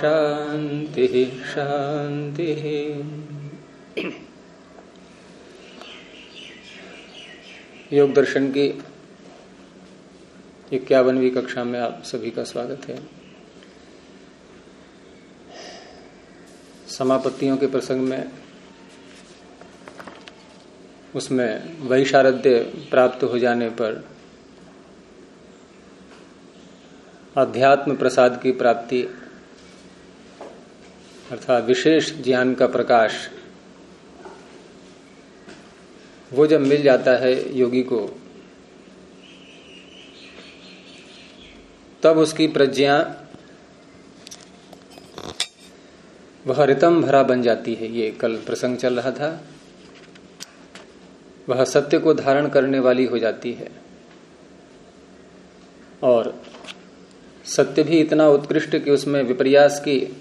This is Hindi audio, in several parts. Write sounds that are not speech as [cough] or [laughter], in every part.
शान्तिः शांति। योग दर्शन की इक्यावनवी कक्षा में आप सभी का स्वागत है। समापत्तियों के प्रसंग में उसमें वैशारद्य प्राप्त हो जाने पर अध्यात्म प्रसाद की प्राप्ति अर्थात विशेष ज्ञान का प्रकाश, वो जब मिल जाता है योगी को, तब उसकी प्रज्ञा वह रितम भरा बन जाती है। ये कल प्रसंग चल रहा था। वह सत्य को धारण करने वाली हो जाती है। और सत्य भी इतना उत्कृष्ट कि उसमें विपर्यास की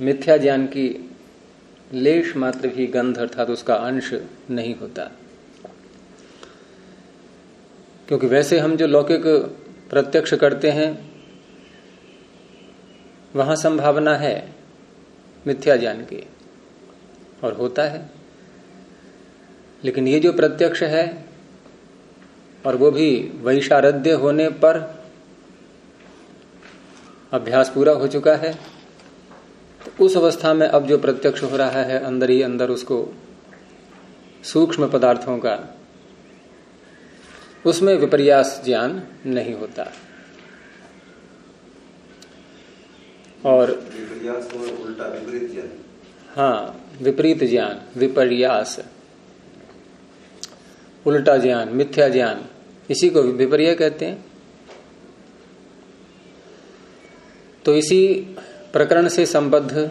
मिथ्या ज्ञान की लेश मात्र भी गंध अर्थात उसका अंश नहीं होता। क्योंकि वैसे हम जो लौकिक प्रत्यक्ष करते हैं, वहाँ संभावना है मिथ्या ज्ञान की, और होता है। लेकिन ये जो प्रत्यक्ष है, और वो भी वैशारद्य होने पर अभ्यास पूरा हो चुका है। उस अवस्था में अब जो प्रत्यक्ष हो रहा है अंदर ही अंदर उसको सूक्ष्म पदार्थों का उसमें विपर्यास ज्ञान नहीं होता। और उल्टा विपरीत ज्ञान। हाँ विपरीत ज्ञान विपर्यास। उल्टा ज्ञान मिथ्या ज्ञान इसी को विपर्य कहते हैं। तो इसी प्रकरण से संबद्ध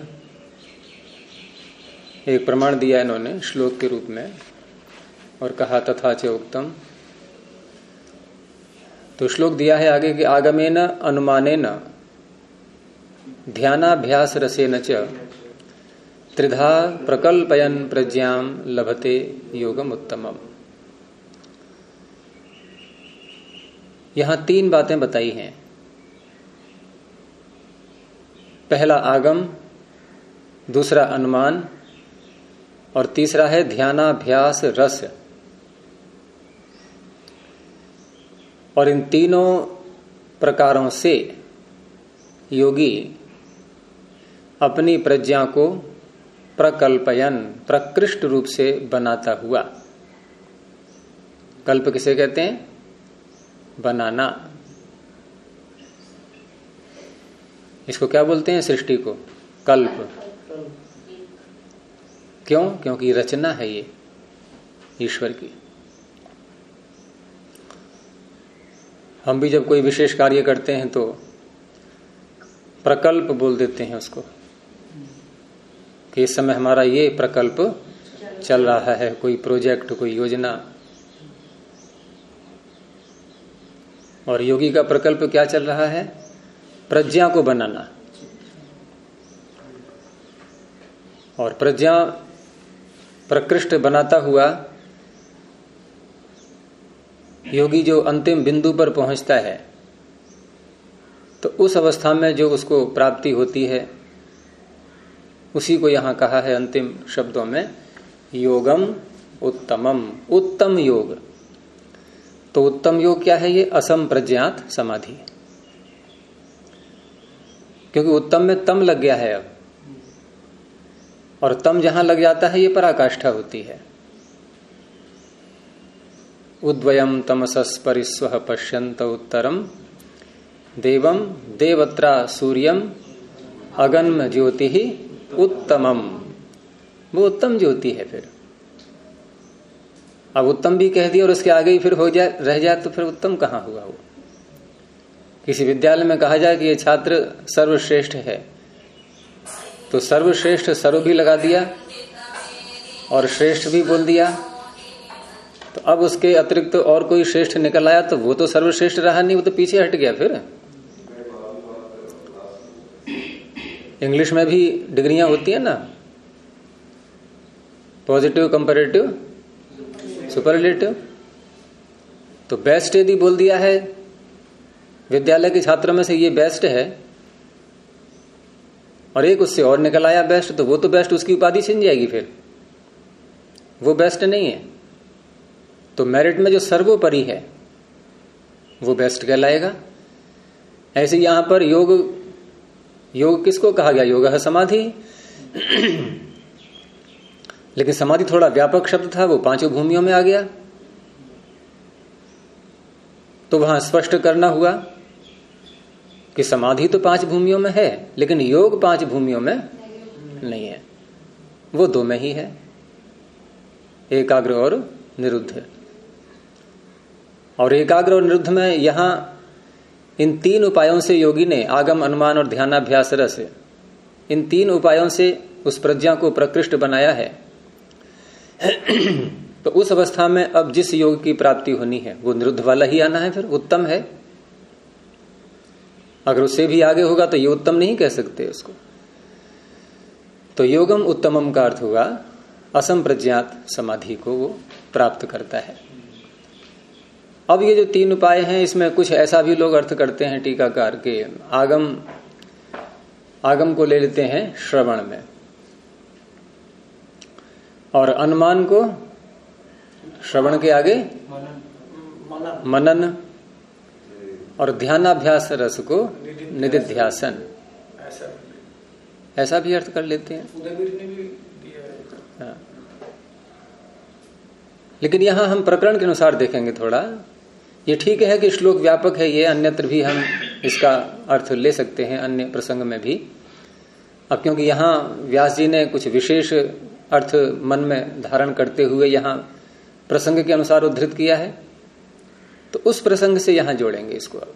एक प्रमाण दिया इन्होंने श्लोक के रूप में और कहा तथा च उत्तम तो श्लोक दिया है आगे कि आगमे न अनुमाने न ध्यानाभ्यास रसे न त्रिधा प्रकल्पयन प्रज्ञाम लभते योगम उत्तमम यहाँ तीन बातें बताई हैं। पहला आगम, दूसरा अनुमान, और तीसरा है ध्यानाभ्यास रस। और इन तीनों प्रकारों से योगी अपनी प्रज्ञा को प्रकल्पयन, प्रकृष्ट रूप से बनाता हुआ। कल्प किसे कहते हैं? बनाना। इसको क्या बोलते हैं, सृष्टि को? कल्प। क्यों? क्योंकि रचना है ये, ईश्वर की। हम भी जब कोई विशेष कार्य करते हैं तो प्रकल्प बोल देते हैं उसको, कि इस समय हमारा ये प्रकल्प चल रहा है, कोई प्रोजेक्ट, कोई योजना। और योगी का प्रकल्प क्या चल रहा है? प्रज्ञा को बनाना। और प्रज्ञा प्रकृष्ट बनाता हुआ योगी जो अंतिम बिंदु पर पहुँचता है तो उस अवस्था में जो उसको प्राप्ति होती है, उसी को यहाँ कहा है अंतिम शब्दों में, योगम उत्तमम। उत्तम योग। तो उत्तम योग क्या है ये? असम प्रज्ञात समाधि। क्योंकि उत्तम में तम लग गया है अब। और तम जहाँ लग जाता है, ये पराकाष्ठा होती है। उद्वयम तमसस परिस्व पश्यंत उत्तरम। देवम देवत्रा सूर्यम अगन्म ज्योति ही उत्तमम। वो उत्तम ज्योति है फिर। अब उत्तम भी कह दिया और उसके आगे ही फिर हो जाए रह जाए तो फिर उत्तम कहाँ हुआ वो? किसी विद्यालय में कहा जाए कि ये छात्र सर्वश्रेष्ठ है। तो सर्वश्रेष्ठ सर्व भी लगा दिया और श्रेष्ठ भी बोल दिया। तो अब उसके अतिरिक्त तो और कोई श्रेष्ठ निकल आया तो वो तो सर्वश्रेष्ठ रहा नहीं, वो तो पीछे हट गया फिर। इंग्लिश में भी डिग्रियाँ होती है ना? Positive, comparative, superlative. तो बेस्ट यदि बोल दिया है विद्यालय के छात्रों में से ये बेस्ट है। और एक उससे और निकल आया बेस्ट तो वो तो बेस्ट उसकी उपाधि छिन जाएगी फिर। वो बेस्ट नहीं है। तो मेरिट में जो सर्वोपरि है, वो बेस्ट कहलाएगा। ऐसे यहाँ पर योग योग किसको कहा गया? योग है समाधि। लेकिन समाधि थोड़ा व्यापक शब्द था, वो पाँचों भूमियों में आ गया। तो वहाँ स्पष्ट करना हुआ। कि समाधि तो पाँच भूमियों में है, लेकिन योग पाँच भूमियों में नहीं है। वो दो में ही है। एकाग्र और निरुद्ध। और एकाग्र और निरुद्ध में यहाँ इन तीन उपायों से योगी ने आगम, अनुमान और ध्यानाभ्यास रस, इन तीन उपायों से उस प्रज्ञा को प्रकृष्ट बनाया है। तो उस अवस्था में अब जिस योग की प्राप्ति होनी है, वो निरुद्ध वाला ही आना है, फिर उत्तम है। अगर उससे भी आगे होगा तो ये उत्तम नहीं कह सकते उसको। तो योगम उत्तमम का अर्थ हुआ असम प्रज्ञात समाधि को वो प्राप्त करता है। अब ये जो तीन उपाय हैं इसमें कुछ ऐसा भी लोग अर्थ करते हैं टीकाकार के। आगम आगम को ले लेते हैं श्रवण में। और अनुमान को श्रवण के आगे? मनन। और ध्यानाभ्यास रस को निधिध्यासन। ऐसा। भी अर्थ कर लेते हैं। हाँ। लेकिन यहाँ हम प्रकरण के अनुसार देखेंगे थोड़ा। ये ठीक है कि श्लोक व्यापक है ये अन्यत्र भी हम इसका अर्थ ले सकते हैं अन्य प्रसंग में भी। अब क्योंकि यहाँ व्यास जी ने कुछ विशेष अर्थ मन में धारण करते हुए यहाँ प्रसंग के अनुसार उद्धृत किया है। तो उस प्रसंग से यहाँ जोड़ेंगे इसको अब।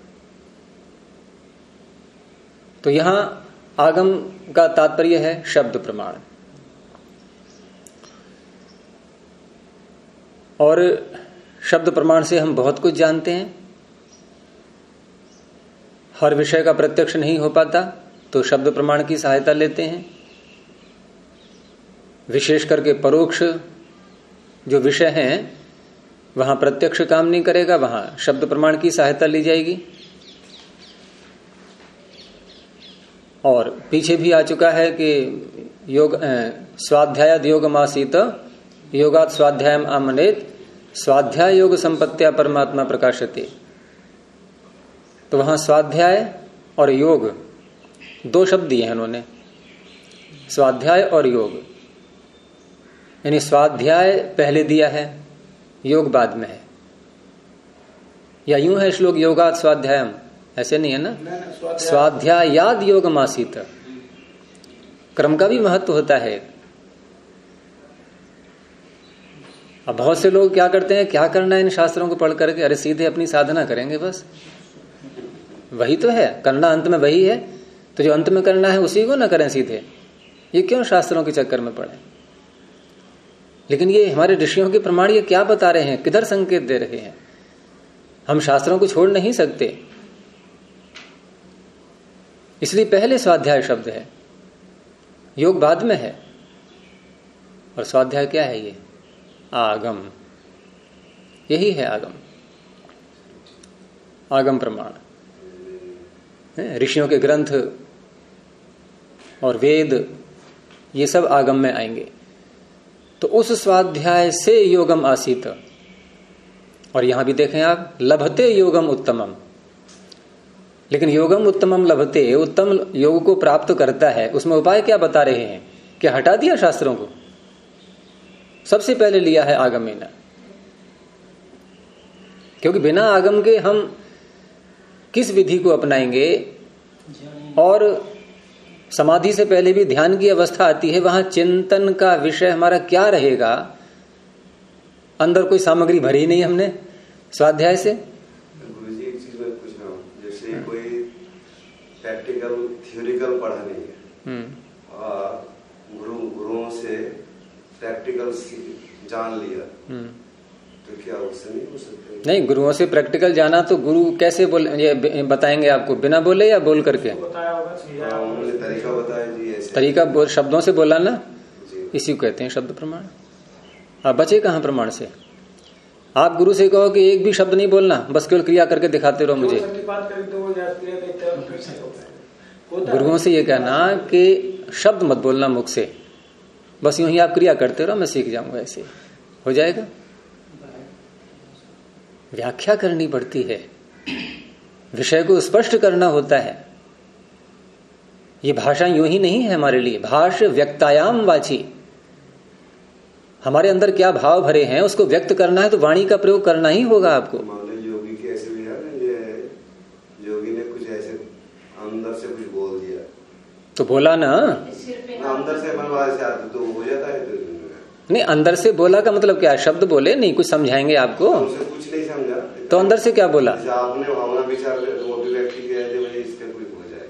तो यहाँ आगम का तात्पर्य है शब्द प्रमाण। और शब्द प्रमाण से हम बहुत कुछ जानते हैं। हर विषय का प्रत्यक्ष नहीं हो पाता तो शब्द प्रमाण की सहायता लेते हैं। विशेष करके परोक्ष जो विषय हैं वहाँ प्रत्यक्ष काम नहीं करेगा, वहाँ शब्द प्रमाण की सहायता ली जाएगी। और पीछे भी आ चुका है कि योग स्वाध्याय योग मासीत योगात स्वाध्याय आमनेत, स्वाध्याय योग संपत्तिया परमात्मा प्रकाशते। तो वहाँ स्वाध्याय और योग, दो शब्द दिए हैं उन्होंने, स्वाध्याय और योग। यानी स्वाध्याय पहले दिया है योग बाद में है। या यूँ है श्लोक योगात स्वाध्यायम। ऐसे नहीं है ना? स्वाध्याय। याद योग मासित। क्रम का भी महत्व होता है। अब बहुत से लोग क्या करते हैं क्या करना है इन शास्त्रों को पढ़ करके? अरे सीधे अपनी साधना करेंगे बस। वही तो है करना अंत में वही है। तो जो अंत में करना है उसी को ना करें सीधे। ये क्यों शास्त्रों के चक्कर में पड़े? लेकिन ये हमारे ऋषियों के प्रमाण ये क्या बता रहे हैं? किधर संकेत दे रहे हैं? हम शास्त्रों को छोड़ नहीं सकते। इसलिए पहले स्वाध्याय शब्द है। योग बाद में है। और स्वाध्याय क्या है ये? आगम। यही है आगम। आगम प्रमाण। ऋषियों के ग्रंथ और वेद, ये सब आगम में आएँगे। तो उस स्वाध्याय से योगम आसित। और यहाँ भी देखें आप, लभते योगम उत्तमम। लेकिन योगम उत्तमम लभते, उत्तम योग को प्राप्त करता है, उसमें उपाय क्या बता रहे हैं? कि हटा दिया शास्त्रों को? सबसे पहले लिया है आगम आगमेना क्योंकि बिना आगम के हम किस विधि को अपनाएँगे? और समाधि से पहले भी ध्यान की अवस्था आती है वहाँ चिंतन का विषय हमारा क्या रहेगा? अंदर कोई सामग्री भरी नहीं हमने स्वाध्याय से। प्रैक्टिकल थ्योरिकल पढ़ा है हम्म। और गुरु गुरुओं से प्रैक्टिकल जान लिया हम्म। तो क्या उससे नहीं हो सकते? नहीं गुरुओं से प्रैक्टिकल जाना तो गुरु कैसे बोल ये बताएँगे आपको बिना बोले या बोल करके? बताया होगा सीधा हाँ, उन्होंने तरीका बताया जी ऐसे। तरीका बोल शब्दों से बोला ना? इसी को कहते हैं शब्द प्रमाण। आप बचे कहाँ प्रमाण से? आप गुरु से कहो कि एक भी शब्द नहीं बोलना बस केवल क्रिया करके दिखाते रहो मुझे। बात करें तो है। गुरुओं से ये कहना कि शब्द मत बोलना मुख से। बस यूँ ही आप क्रिया करते रहो मैं सीख जाऊँगा ऐसे। हो जाएगा? व्याख्या करनी पड़ती है। विषय को स्पष्ट करना होता है। ये भाषा यूँ ही नहीं है हमारे लिए। भाष व्यक्तायाम वाची। हमारे अंदर क्या भाव भरे हैं उसको व्यक्त करना है तो वाणी का प्रयोग करना ही होगा आपको। योगी की ऐसे भी है योगी ने कुछ ऐसे अंदर से कुछ बोल दिया। तो बोला ना? अंदर से तो हो जाता है। तो नहीं अंदर से बोला का मतलब क्या? शब्द बोले? नहीं कुछ समझाएँगे आपको? उनसे समझा तो अंदर से क्या बोला? आपने भावना विचार ले व्यक्ति कह दे भाई इसका कुछ हो जाए।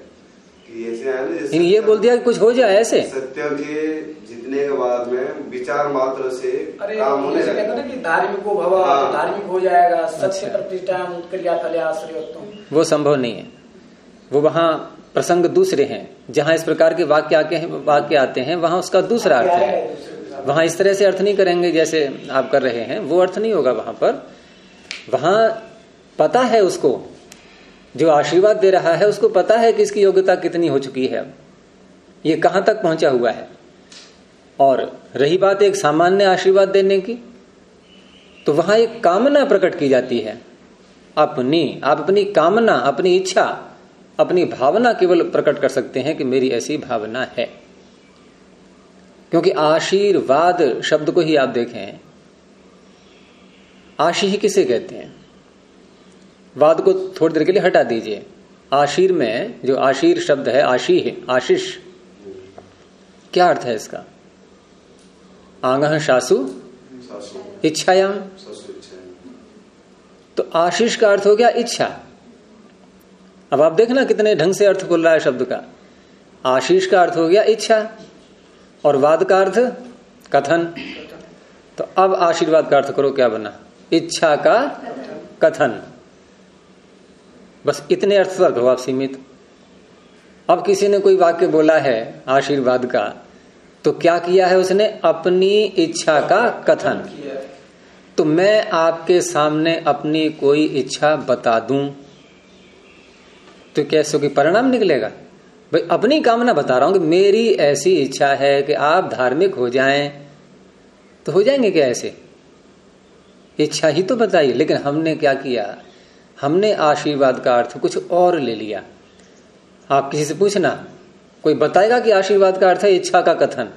कि ऐसे आया ना ये बोल दिया कि कुछ हो जाए ऐसे? सत्य के जितने के बाद में विचार मात्र से अरे काम होने कहते ना कि धार्मिक को भवा हाँ। तो धार्मिक हो जाएगा सत्य अच्छा। प्रतिष्ठा क्रिया आश्रय वो संभव नहीं है। वो वहाँ प्रसंग दूसरे हैं। जहाँ इस प्रकार के वाक्य आके हैं वाक्य आते हैं वहाँ उसका दूसरा अर्थ है। वहाँ इस तरह से अर्थ नहीं करेंगे जैसे आप कर रहे हैं। वो अर्थ नहीं होगा वहाँ पर। वहाँ पता है उसको, जो आशीर्वाद दे रहा है, उसको पता है कि इसकी योग्यता कितनी हो चुकी है अब। ये कहाँ तक पहुँचा हुआ है? और रही बात एक सामान्य आशीर्वाद देने की तो वहाँ एक कामना प्रकट की जाती है। अपनी, आप अपनी कामना, अपनी इच्छा, अपनी भावना केवल प्रकट कर सकते हैं कि मेरी ऐसी भावना है। क्योंकि आशीर्वाद शब्द को ही आप देखें आशी ही किसे कहते हैं? वाद को थोड़ी देर के लिए हटा दीजिए। आशीर में जो आशीर शब्द है आशी है आशीष, क्या अर्थ है इसका? आंगह शासु इच्छायाम। तो आशीष का अर्थ हो गया इच्छा। अब आप देखना कितने ढंग से अर्थ खुल रहा है शब्द का। आशीष का अर्थ हो गया इच्छा, और वाद का अर्थ कथन। तो अब आशीर्वाद का अर्थ करो, क्या बना? इच्छा का कथन। बस इतने अर्थ तक हो आप सीमित। अब किसी ने कोई वाक्य बोला है आशीर्वाद का तो क्या किया है उसने? अपनी इच्छा का कथन। तो मैं आपके सामने अपनी कोई इच्छा बता दूँ। तो कैसे कि परिणाम निकलेगा? भाई, अपनी कामना बता रहा हूँ कि मेरी ऐसी इच्छा है कि आप धार्मिक हो जाएँ। तो हो जाएँगे क्या ऐसे? इच्छा ही तो बताई लेकिन हमने क्या किया? हमने आशीर्वाद का अर्थ कुछ और ले लिया। आप किसी से पूछना, कोई बताएगा कि आशीर्वाद का अर्थ है इच्छा का कथन?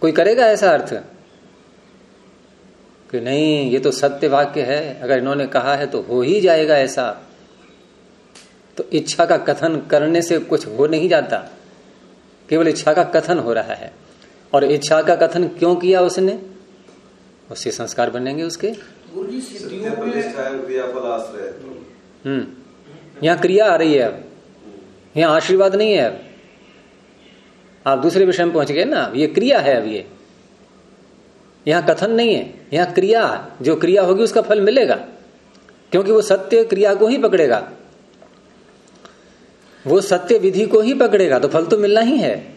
कोई करेगा ऐसा अर्थ? कि नहीं, ये तो सत्य वाक्य है, अगर इन्होंने कहा है तो हो ही जाएगा ऐसा। तो इच्छा का कथन करने से कुछ हो नहीं जाता। केवल इच्छा का कथन हो रहा है। और इच्छा का कथन क्यों किया उसने? उससे संस्कार बनेंगे उसके। गुरु सिद्धियों में प्रतिष्ठा क्रियाफल आश्रय हम्म। यहाँ क्रिया आ रही है अब। यहाँ आशीर्वाद नहीं है अब। आप दूसरे विषय में पहुँच गए ना ये क्रिया है अब ये। यहाँ कथन नहीं है यहाँ क्रिया जो क्रिया होगी उसका फल मिलेगा। क्योंकि वो सत्य क्रिया को ही पकड़ेगा। वो सत्य विधि को ही पकड़ेगा तो फल तो मिलना ही है।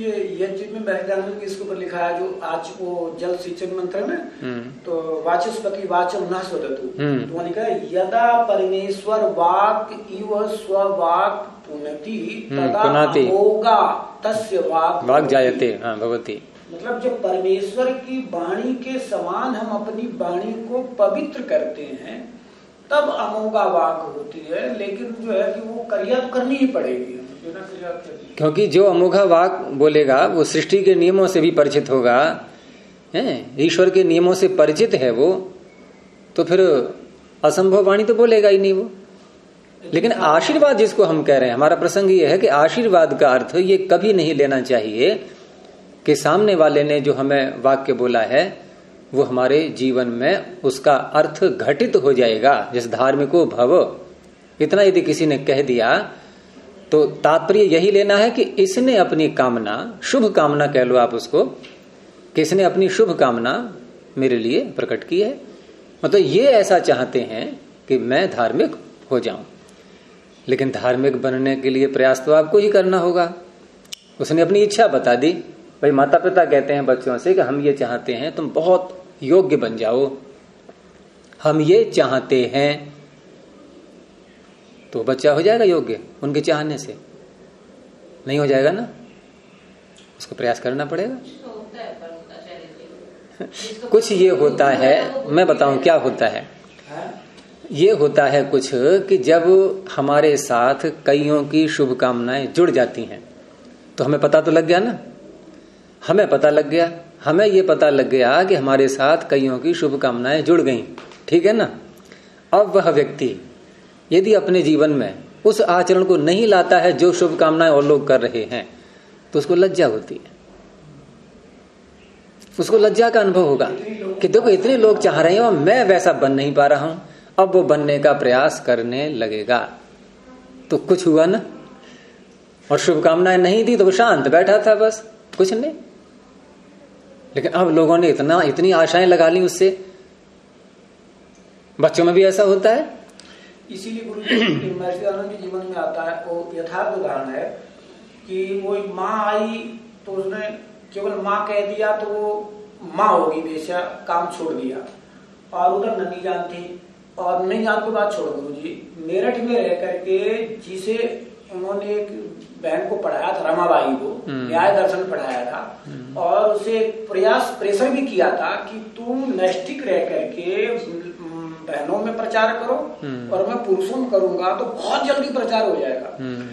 ये यज्ञ में मेरे ख्याल में इसके ऊपर लिखा है जो आज वो जल सिंचन मंत्र में हम्म। तो वाचस्पति वाचम न स्वदतु। हम्म। तो वहाँ लिखा है यदा परमेश्वर वाक इव स्ववाक पुनति हम्म, तदा होगा तस्य वाक वाक जायते हाँ भगवती मतलब जब परमेश्वर की वाणी के समान हम अपनी वाणी को पवित्र करते हैं तब अमोगा वाक होती है लेकिन जो है कि वो क्रिया तो करनी ही पड़ेगी। क्योंकि जो अमोघा वाक बोलेगा, वो सृष्टि के नियमों से भी परिचित होगा। है? ईश्वर के नियमों से परिचित है वो तो फिर असंभव वाणी तो बोलेगा ही नहीं वो। लेकिन आशीर्वाद जिसको हम कह रहे हैं, हमारा प्रसंग ये है कि आशीर्वाद का अर्थ ये कभी नहीं लेना चाहिए कि सामने वाले ने जो हमें वाक्य बोला है, वो हमारे जीवन में उसका अर्थ घटित हो जाएगा, जिस धार्मिको भव। इतना यदि किसी ने कह दिया तो तात्पर्य यही लेना है कि इसने अपनी कामना, शुभ कामना कह लो आप उसको किसने अपनी शुभ कामना मेरे लिए प्रकट की है। मतलब ये ऐसा चाहते हैं कि मैं धार्मिक हो जाऊँ। लेकिन धार्मिक बनने के लिए प्रयास तो आपको ही करना होगा। उसने अपनी इच्छा बता दी। भाई माता पिता कहते हैं बच्चों से कि हम ये चाहते हैं, तुम बहुत योग्य बन जाओ। हम ये चाहते हैं तो बच्चा हो जाएगा योग्य उनके चाहने से। नहीं हो जाएगा ना? उसको प्रयास करना पड़ेगा। [laughs] कुछ ये होता है, मैं बताऊँ क्या होता है। ये होता है कुछ कि जब हमारे साथ कईयों की शुभकामनाएँ जुड़ जाती हैं तो हमें पता तो लग गया ना? हमें पता लग गया, हमें ये पता लग गया कि हमारे साथ कईयों की शुभकामनाएँ जुड़ गई, ठीक है ना? अब वह व्यक्ति यदि अपने जीवन में उस आचरण को नहीं लाता है जो शुभकामनाएँ और लोग कर रहे हैं तो उसको लज्जा होती है। उसको लज्जा का अनुभव होगा कि देखो, इतने लोग चाह रहे हैं और मैं वैसा बन नहीं पा रहा हूँ, अब वो बनने का प्रयास करने लगेगा। तो कुछ हुआ ना? और शुभकामनाएँ नहीं दी तो वो शांत बैठा था बस, कुछ नहीं। लेकिन अब लोगों ने इतना, इतनी आशाएँ लगा ली उससे। बच्चों में भी ऐसा होता है? इसीलिए गुरु महर्षि के जीवन में आता है वो यथार्थ उदाहरण है कि वो एक माँ आई तो उसने केवल माँ कह दिया तो वो माँ होगी बेशा काम छोड़ दिया। और उधर ननी जान थी। और नहीं जान के बाद छोड़ गुरु जी मेरठ में रह करके जिसे उन्होंने एक बहन को पढ़ाया था रमाबाई को हम्म। न्याय दर्शन पढ़ाया था और उसे प्रयास प्रेशर भी किया था कि तुम नैष्टिक रह करके बहनों में प्रचार करो हम्म। और मैं पुरुषों में करूँगा तो बहुत जल्दी प्रचार हो जाएगा हम्म।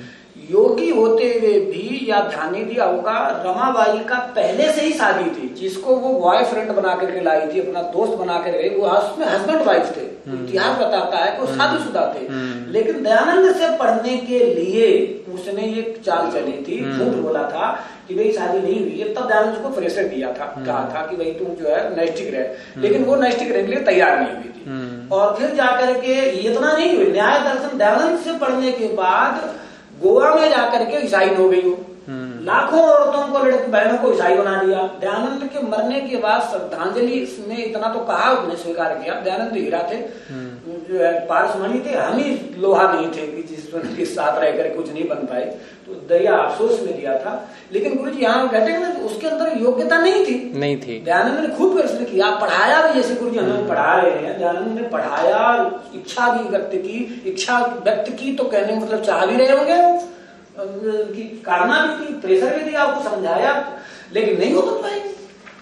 योगी होते हुए भी या ध्यान नहीं दिया होगा रमाबाई का पहले से ही शादी थी जिसको वो बॉयफ्रेंड बना करके लाई थी अपना दोस्त बना कर गई वो उसमें हस्बैंड वाइफ थे इतिहास बताता है कि वो शादीशुदा थे हम्म। लेकिन दयानंद से पढ़ने के लिए उसने ये चाल चली थी हम्म। झूठ बोला था कि भाई शादी नहीं हुई है तब दयानंद को प्रेशर दिया था हम्म। कहा था कि भाई तुम जो है नैष्टिक रहे लेकिन वो नैष्टिक रहने के लिए तैयार नहीं हुई थी हम्म। और फिर जाकर के इतना नहीं हुई न्याय दर्शन दयानंद से पढ़ने के बाद गोवा में जाकर के ईसाई हो गई वो हम्म। लाखों औरतों को लड़की बहनों को ईसाई बना दिया। दयानंद के मरने के बाद श्रद्धांजलि ने इतना तो कहा उसने स्वीकार किया। दयानंद हीरा थे जो है पारसमणि थे। हम ही लोहा नहीं थे कि जिस के साथ रह कर कुछ नहीं बन पाए। दया अफसोस में दिया था लेकिन गुरु जी यहाँ बैठे ना तो उसके अंदर योग्यता नहीं थी। नहीं थी। दयानंद ने खूब प्रश्न किया। पढ़ाया भी जैसे गुरु जी हमें पढ़ा रहे हैं दयानंद ने पढ़ाया इच्छा भी व्यक्त की इच्छा व्यक्त की तो कहने मतलब चाह भी रहे होंगे कि करना भी थी प्रेशर भी दिया आपको समझाया। लेकिन नहीं हो बन पाए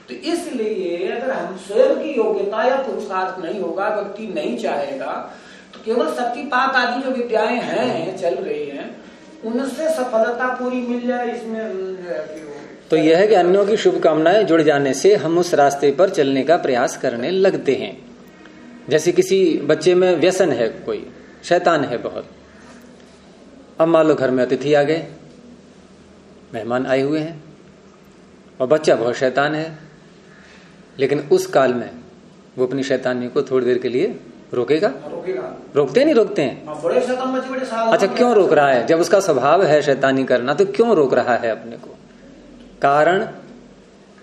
तो इसलिए अगर हम स्वयं की योग्यता या पुरुषार्थ नहीं होगा व्यक्ति नहीं चाहेगा तो केवल शक्तिपात आदि जो विद्याएँ हैं चल रही हैं उनसे सफलता पूरी मिल जाए, इसमें तो यह है कि अन्यों की शुभकामनाएँ जुड़ जाने से हम उस रास्ते पर चलने का प्रयास करने लगते हैं। जैसे किसी बच्चे में व्यसन है कोई, शैतान है बहुत। अब मान लो घर में अतिथि आ गए, मेहमान आए हुए हैं, और बच्चा बहुत शैतान है, लेकिन उस काल में वो अपनी शैतानी को थोड़ी देर के लिए रोकेगा? रोकेगा। रोकते नहीं रोकते हैं। सावधान अच्छा क्यों रोक रहा है? जब उसका स्वभाव है शैतानी करना तो क्यों रोक रहा है अपने को? कारण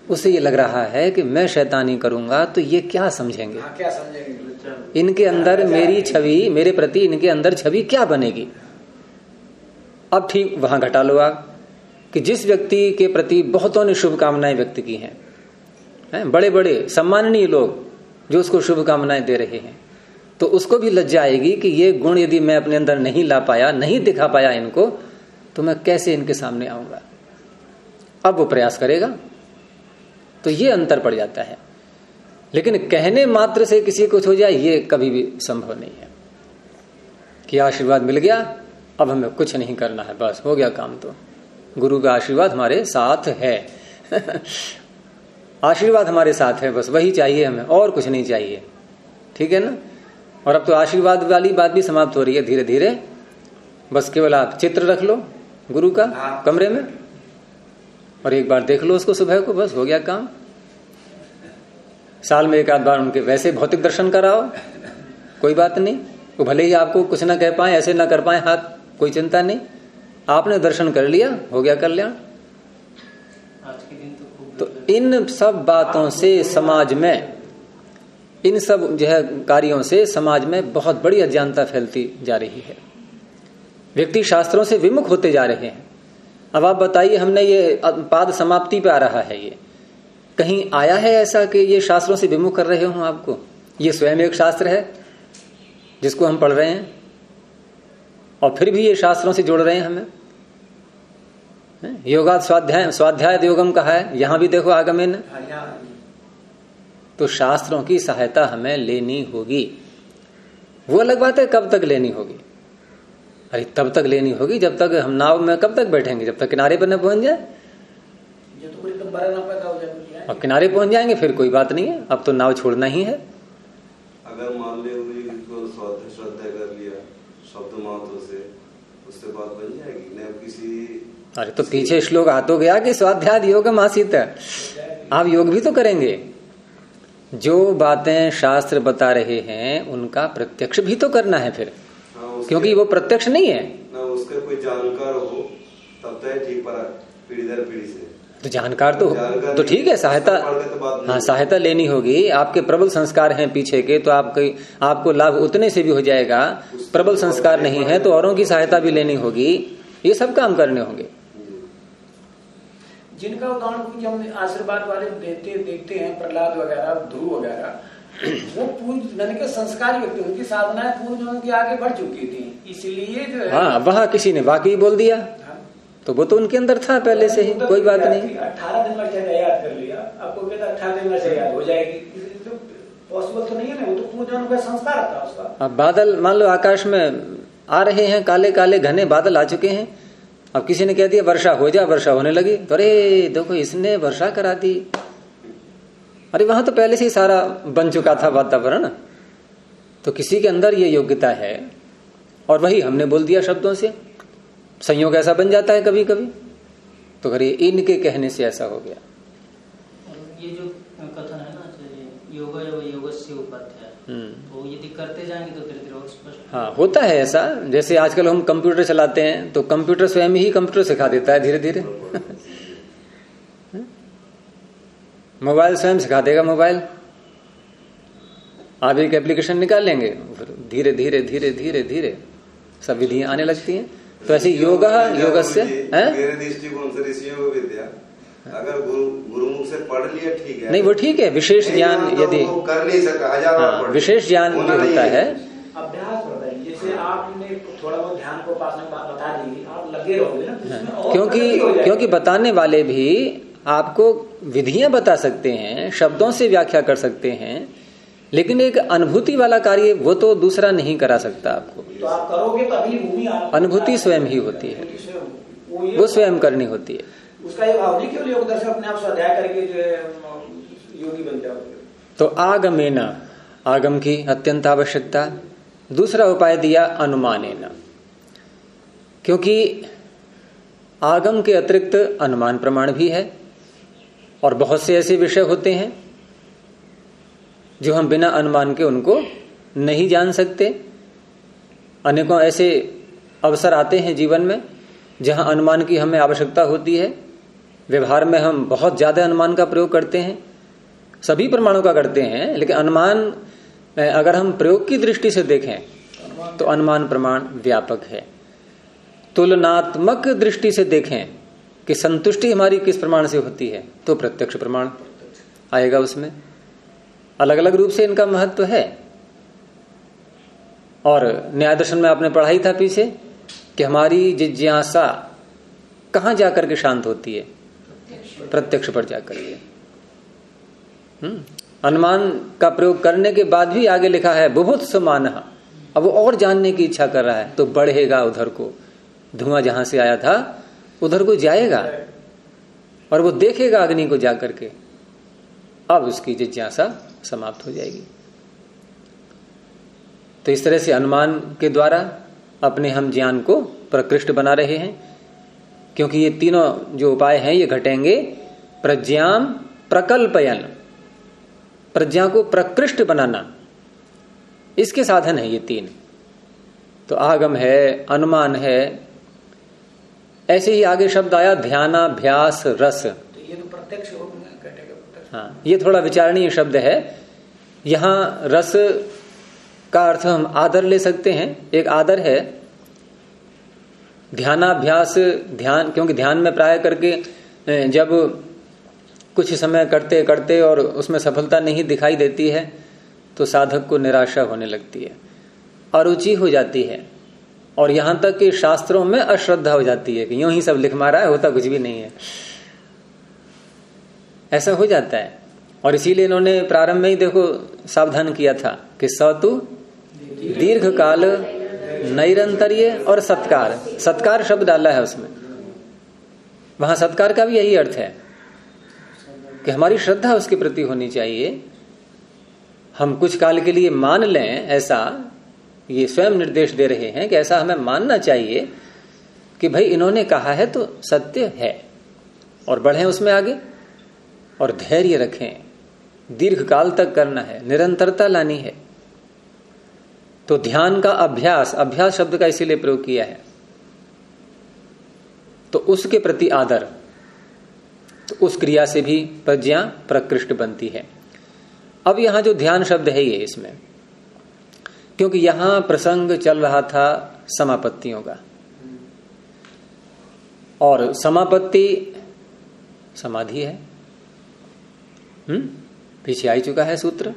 उसे ये लग रहा है कि मैं शैतानी करूँगा तो ये क्या समझेंगे? हाँ, क्या समझेंगे? इनके अंदर मेरी छवि मेरे प्रति इनके अंदर छवि क्या बनेगी? अब ठीक वहाँ घटा लो आप कि जिस व्यक्ति के प्रति बहुतों ने शुभकामनाएँ व्यक्त की हैं हैं बड़े बड़े सम्माननीय लोग जो उसको शुभकामनाएँ दे रहे हैं तो उसको भी लज्जा आएगी कि ये गुण यदि मैं अपने अंदर नहीं ला पाया, नहीं दिखा पाया इनको तो मैं कैसे इनके सामने आऊँगा? अब वो प्रयास करेगा। तो ये अंतर पड़ जाता है। लेकिन कहने मात्र से किसी को हो जाए, ये कभी भी संभव नहीं है। कि आशीर्वाद मिल गया, अब हमें कुछ नहीं करना है, बस हो गया काम तो। गुरु का आशीर्वाद हमारे साथ है। [laughs] आशीर्वाद हमारे साथ है, बस वही चाहिए हमें, और कुछ नहीं चाहिए। ठीक है ना? और अब तो आशीर्वाद वाली बात भी समाप्त हो रही है धीरे धीरे बस केवल आप चित्र रख लो गुरु का हाँ। कमरे में और एक बार देख लो उसको सुबह को बस हो गया काम। साल में एक आध बार उनके वैसे भौतिक दर्शन कराओ कोई बात नहीं। वो भले ही आपको कुछ ना कह पाए ऐसे ना कर पाए हाथ कोई चिंता नहीं। आपने दर्शन कर लिया हो गया कल्याण। आज के दिन तो तो इन सब बातों से समाज में इन सब जो है कार्यों से समाज में बहुत बड़ी अज्ञानता फैलती जा रही है। व्यक्ति शास्त्रों से विमुख होते जा रहे हैं। अब आप बताइए, हमने ये पाद समाप्ति पे आ रहा है ये। कहीं आया है ऐसा कि ये शास्त्रों से विमुख कर रहे हो आपको? ये स्वयं एक शास्त्र है, जिसको हम पढ़ रहे हैं, और फिर भी ये शास्त्रों से जोड़ रहे हैं हमें। योगा स्वाध्याय स्वाध्याय योगम कहा है। यहाँ भी देखो आगमे ने तो शास्त्रों की सहायता हमें लेनी होगी। वो अलग बात है कब तक लेनी होगी? अरे तब तक लेनी होगी जब तक हम नाव में कब तक बैठेंगे? जब तक किनारे पर न पहुँच जाए। तो और किनारे पहुँच जाएँगे फिर कोई बात नहीं है। अब तो नाव छोड़ना ही है। अगर मान ले श्रद्धा कर लिया शब्द मात्र से उससे बात बन जाएगी। न किसी अरे तो पीछे श्लोक आ तो गया कि स्वाध्याय योग मासित आप योग भी तो करेंगे। जो बातें शास्त्र बता रहे हैं उनका प्रत्यक्ष भी तो करना है फिर। क्योंकि वो प्रत्यक्ष नहीं है। ना उसका कोई जानकार हो तब तो ठीक पर पीढ़ी दर पीढ़ी से। तो जानकार तो तो ठीक है सहायता तो हाँ सहायता लेनी होगी। आपके प्रबल संस्कार हैं पीछे के तो आपके आपको लाभ उतने से भी हो जाएगा। प्रबल संस्कार नहीं है तो औरों की सहायता भी लेनी होगी। ये सब काम करने होंगे। जिनका उदाहरण कुछ हम आशीर्वाद वाले देते देखते हैं प्रहलाद वगैरह ध्रुव वगैरह [clears throat] वो पूर्व जन के संस्कारी व्यक्ति उनकी साधनाएँ पूर्व जन्म की आगे बढ़ चुकी थी। इसलिए जो है हाँ वहाँ किसी ने वाकई बोल दिया। हाँ। तो वो तो उनके अंदर था पहले से ही तो कोई बात नहीं। अठारह दिन में याद कर लिया। आपको कहता अठारह दिन में याद हो जाएगी। पॉसिबल तो नहीं है ना वो तो पूर्व जन्म का संस्कार था उसका। अब बादल मान लो आकाश में आ रहे हैं काले काले घने बादल आ चुके हैं। अब किसी ने कह दिया, वर्षा हो जा, वर्षा होने लगी। तो अरे, देखो, इसने वर्षा करा दी। अरे, वहाँ तो पहले से ही सारा बन चुका था वातावरण। तो किसी के अंदर ये योग्यता है, और वही हमने बोल दिया शब्दों से। संयोग ऐसा बन जाता है कभी कभी तो अरे, इनके कहने से ऐसा हो गया। ये जो कथन है ना योगा योग से उपाध्याय। हम्म। तो यदि करते जाएँगे तो धीरे धीरे और स्पष्ट हाँ होता है ऐसा। जैसे आजकल हम कंप्यूटर चलाते हैं तो कंप्यूटर स्वयं ही कंप्यूटर सिखा देता है धीरे धीरे [laughs] मोबाइल स्वयं सिखा देगा मोबाइल। आप एक एप्लीकेशन निकाल लेंगे फिर धीरे धीरे धीरे धीरे धीरे सब विधियाँ आने लगती हैं। तो ऐसे योगा योग से मेरे अगर गुरु गुरुमुख से पढ़ लिया ठीक है। नहीं वो ठीक है विशेष ज्ञान तो यदि कर नहीं सका हज़ार हाँ, विशेष ज्ञान जो होता है। अभ्यास बताइए जैसे आपने थोड़ा बहुत ध्यान को पास में बता दी आप लगे रहोगे ना हाँ, क्योंकि क्योंकि बताने वाले भी आपको विधियाँ बता सकते हैं शब्दों से व्याख्या कर सकते हैं लेकिन एक अनुभूति वाला कार्य वो तो दूसरा नहीं करा सकता आपको। तो आप करोगे तो अभी अनुभूति स्वयं ही होती है। वो स्वयं करनी होती है। उसका ये भाव नहीं केवल योग दर्शन अपने आप स्वाध्याय करके जो है योगी बन जाओगे तो आगमेन, आगम की अत्यंत आवश्यकता। दूसरा उपाय दिया अनुमानेन। क्योंकि आगम के अतिरिक्त अनुमान प्रमाण भी है, और बहुत से ऐसे विषय होते हैं, जो हम बिना अनुमान के उनको नहीं जान सकते। अनेकों ऐसे अवसर आते हैं जीवन में, जहाँ अनुमान की हमें आवश्यकता होती है। व्यवहार में हम बहुत ज़्यादा अनुमान का प्रयोग करते हैं। सभी प्रमाणों का करते हैं, लेकिन अनुमान अगर हम प्रयोग की दृष्टि से देखें तो अनुमान प्रमाण व्यापक है। तुलनात्मक दृष्टि से देखें कि संतुष्टि हमारी किस प्रमाण से होती है तो प्रत्यक्ष प्रमाण आएगा उसमें। अलग अलग रूप से इनका महत्व है। और न्याय दर्शन में आपने पढ़ाई था पीछे कि हमारी जिज्ञासा कहाँ जाकर के शांत होती है। प्रत्यक्ष पर जाकर के। हम्म, अनुमान का प्रयोग करने के बाद भी आगे लिखा है बुभुत समान। अब वो और जानने की इच्छा कर रहा है तो बढ़ेगा उधर को। धुआँ जहाँ से आया था उधर को जाएगा। और वो देखेगा अग्नि को जाकर के। अब उसकी जिज्ञासा समाप्त हो जाएगी। तो इस तरह से अनुमान के द्वारा अपने हम ज्ञान को प्रकृष्ट बना रहे हैं। क्योंकि ये तीनों जो उपाय हैं ये घटेंगे। प्रज्ञाम प्रकल्पयन। प्रज्ञा को प्रकृष्ट बनाना। इसके साधन है ये तीन। तो आगम है अनुमान है। ऐसे ही आगे शब्द आया ध्यानाभ्यास रस। तो ये प्रत्यक्ष प्रत्यक्ष। हाँ ये थोड़ा विचारणीय शब्द है। यहाँ रस का अर्थ हम आदर ले सकते हैं। एक आदर है ध्यानाभ्यास, ध्यान, क्योंकि ध्यान में प्राय करके जब कुछ समय करते करते और उसमें सफलता नहीं दिखाई देती है तो साधक को निराशा होने लगती है। अरुचि हो जाती है। और यहाँ तक कि शास्त्रों में अश्रद्धा हो जाती है कि यूँ ही सब लिख मारा है, होता कुछ भी नहीं है। ऐसा हो जाता है। और इसीलिए इन्होंने प्रारंभ में ही देखो, सावधान किया था कि सतु दीर्घ काल नैरंतर्य और सत्कार। सत्कार शब्द डाला है उसमें। वहाँ सत्कार का भी यही अर्थ है कि हमारी श्रद्धा उसके प्रति होनी चाहिए। हम कुछ काल के लिए मान लें ऐसा, ये स्वयं निर्देश दे रहे हैं कि ऐसा हमें मानना चाहिए कि भाई इन्होंने कहा है तो सत्य है और बढ़े उसमें आगे और धैर्य रखें। दीर्घ काल तक करना है, निरंतरता लानी है। तो ध्यान का अभ्यास अभ्यास शब्द का इसीलिए प्रयोग किया है। तो उसके प्रति आदर तो उस क्रिया से भी प्रज्ञा प्रकृष्ट बनती है। अब यहाँ जो ध्यान शब्द है ये इसमें, क्योंकि यहाँ प्रसंग चल रहा था समापत्तियों का। और समापत्ति, समाधि है। हम्म? पीछे आई चुका है सूत्र।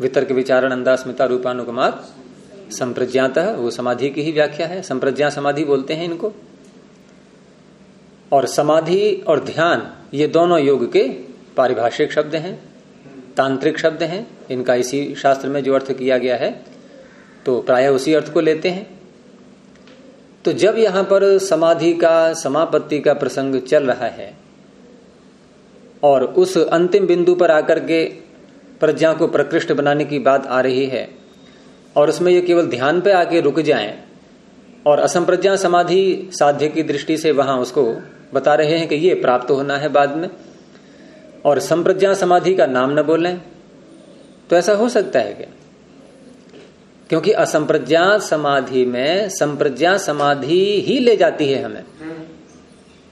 वितर्क विचारण अंदास्मिता रूपानुगमात। संप्रज्ञात, वो समाधि की ही व्याख्या है। संप्रज्ञा समाधि बोलते हैं इनको। और समाधि और ध्यान, ये दोनों योग के पारिभाषिक शब्द हैं, तांत्रिक शब्द हैं। इनका इसी शास्त्र में जो अर्थ किया गया है तो प्राय उसी अर्थ को लेते हैं। तो जब यहाँ पर समाधि का, समापत्ति का प्रसंग चल रहा है, और उस अंतिम बिंदु पर आकर के प्रज्ञा को प्रकृष्ट बनाने की बात आ रही है और उसमें ये केवल ध्यान पे आके रुक जाएँ और असंप्रज्ञा समाधि साध्य की दृष्टि से वहाँ उसको बता रहे हैं कि ये प्राप्त होना है बाद में। और संप्रज्ञा समाधि का नाम न बोलें तो ऐसा हो सकता है क्या? क्योंकि असंप्रज्ञा समाधि में संप्रज्ञा समाधि ही ले जाती है हमें।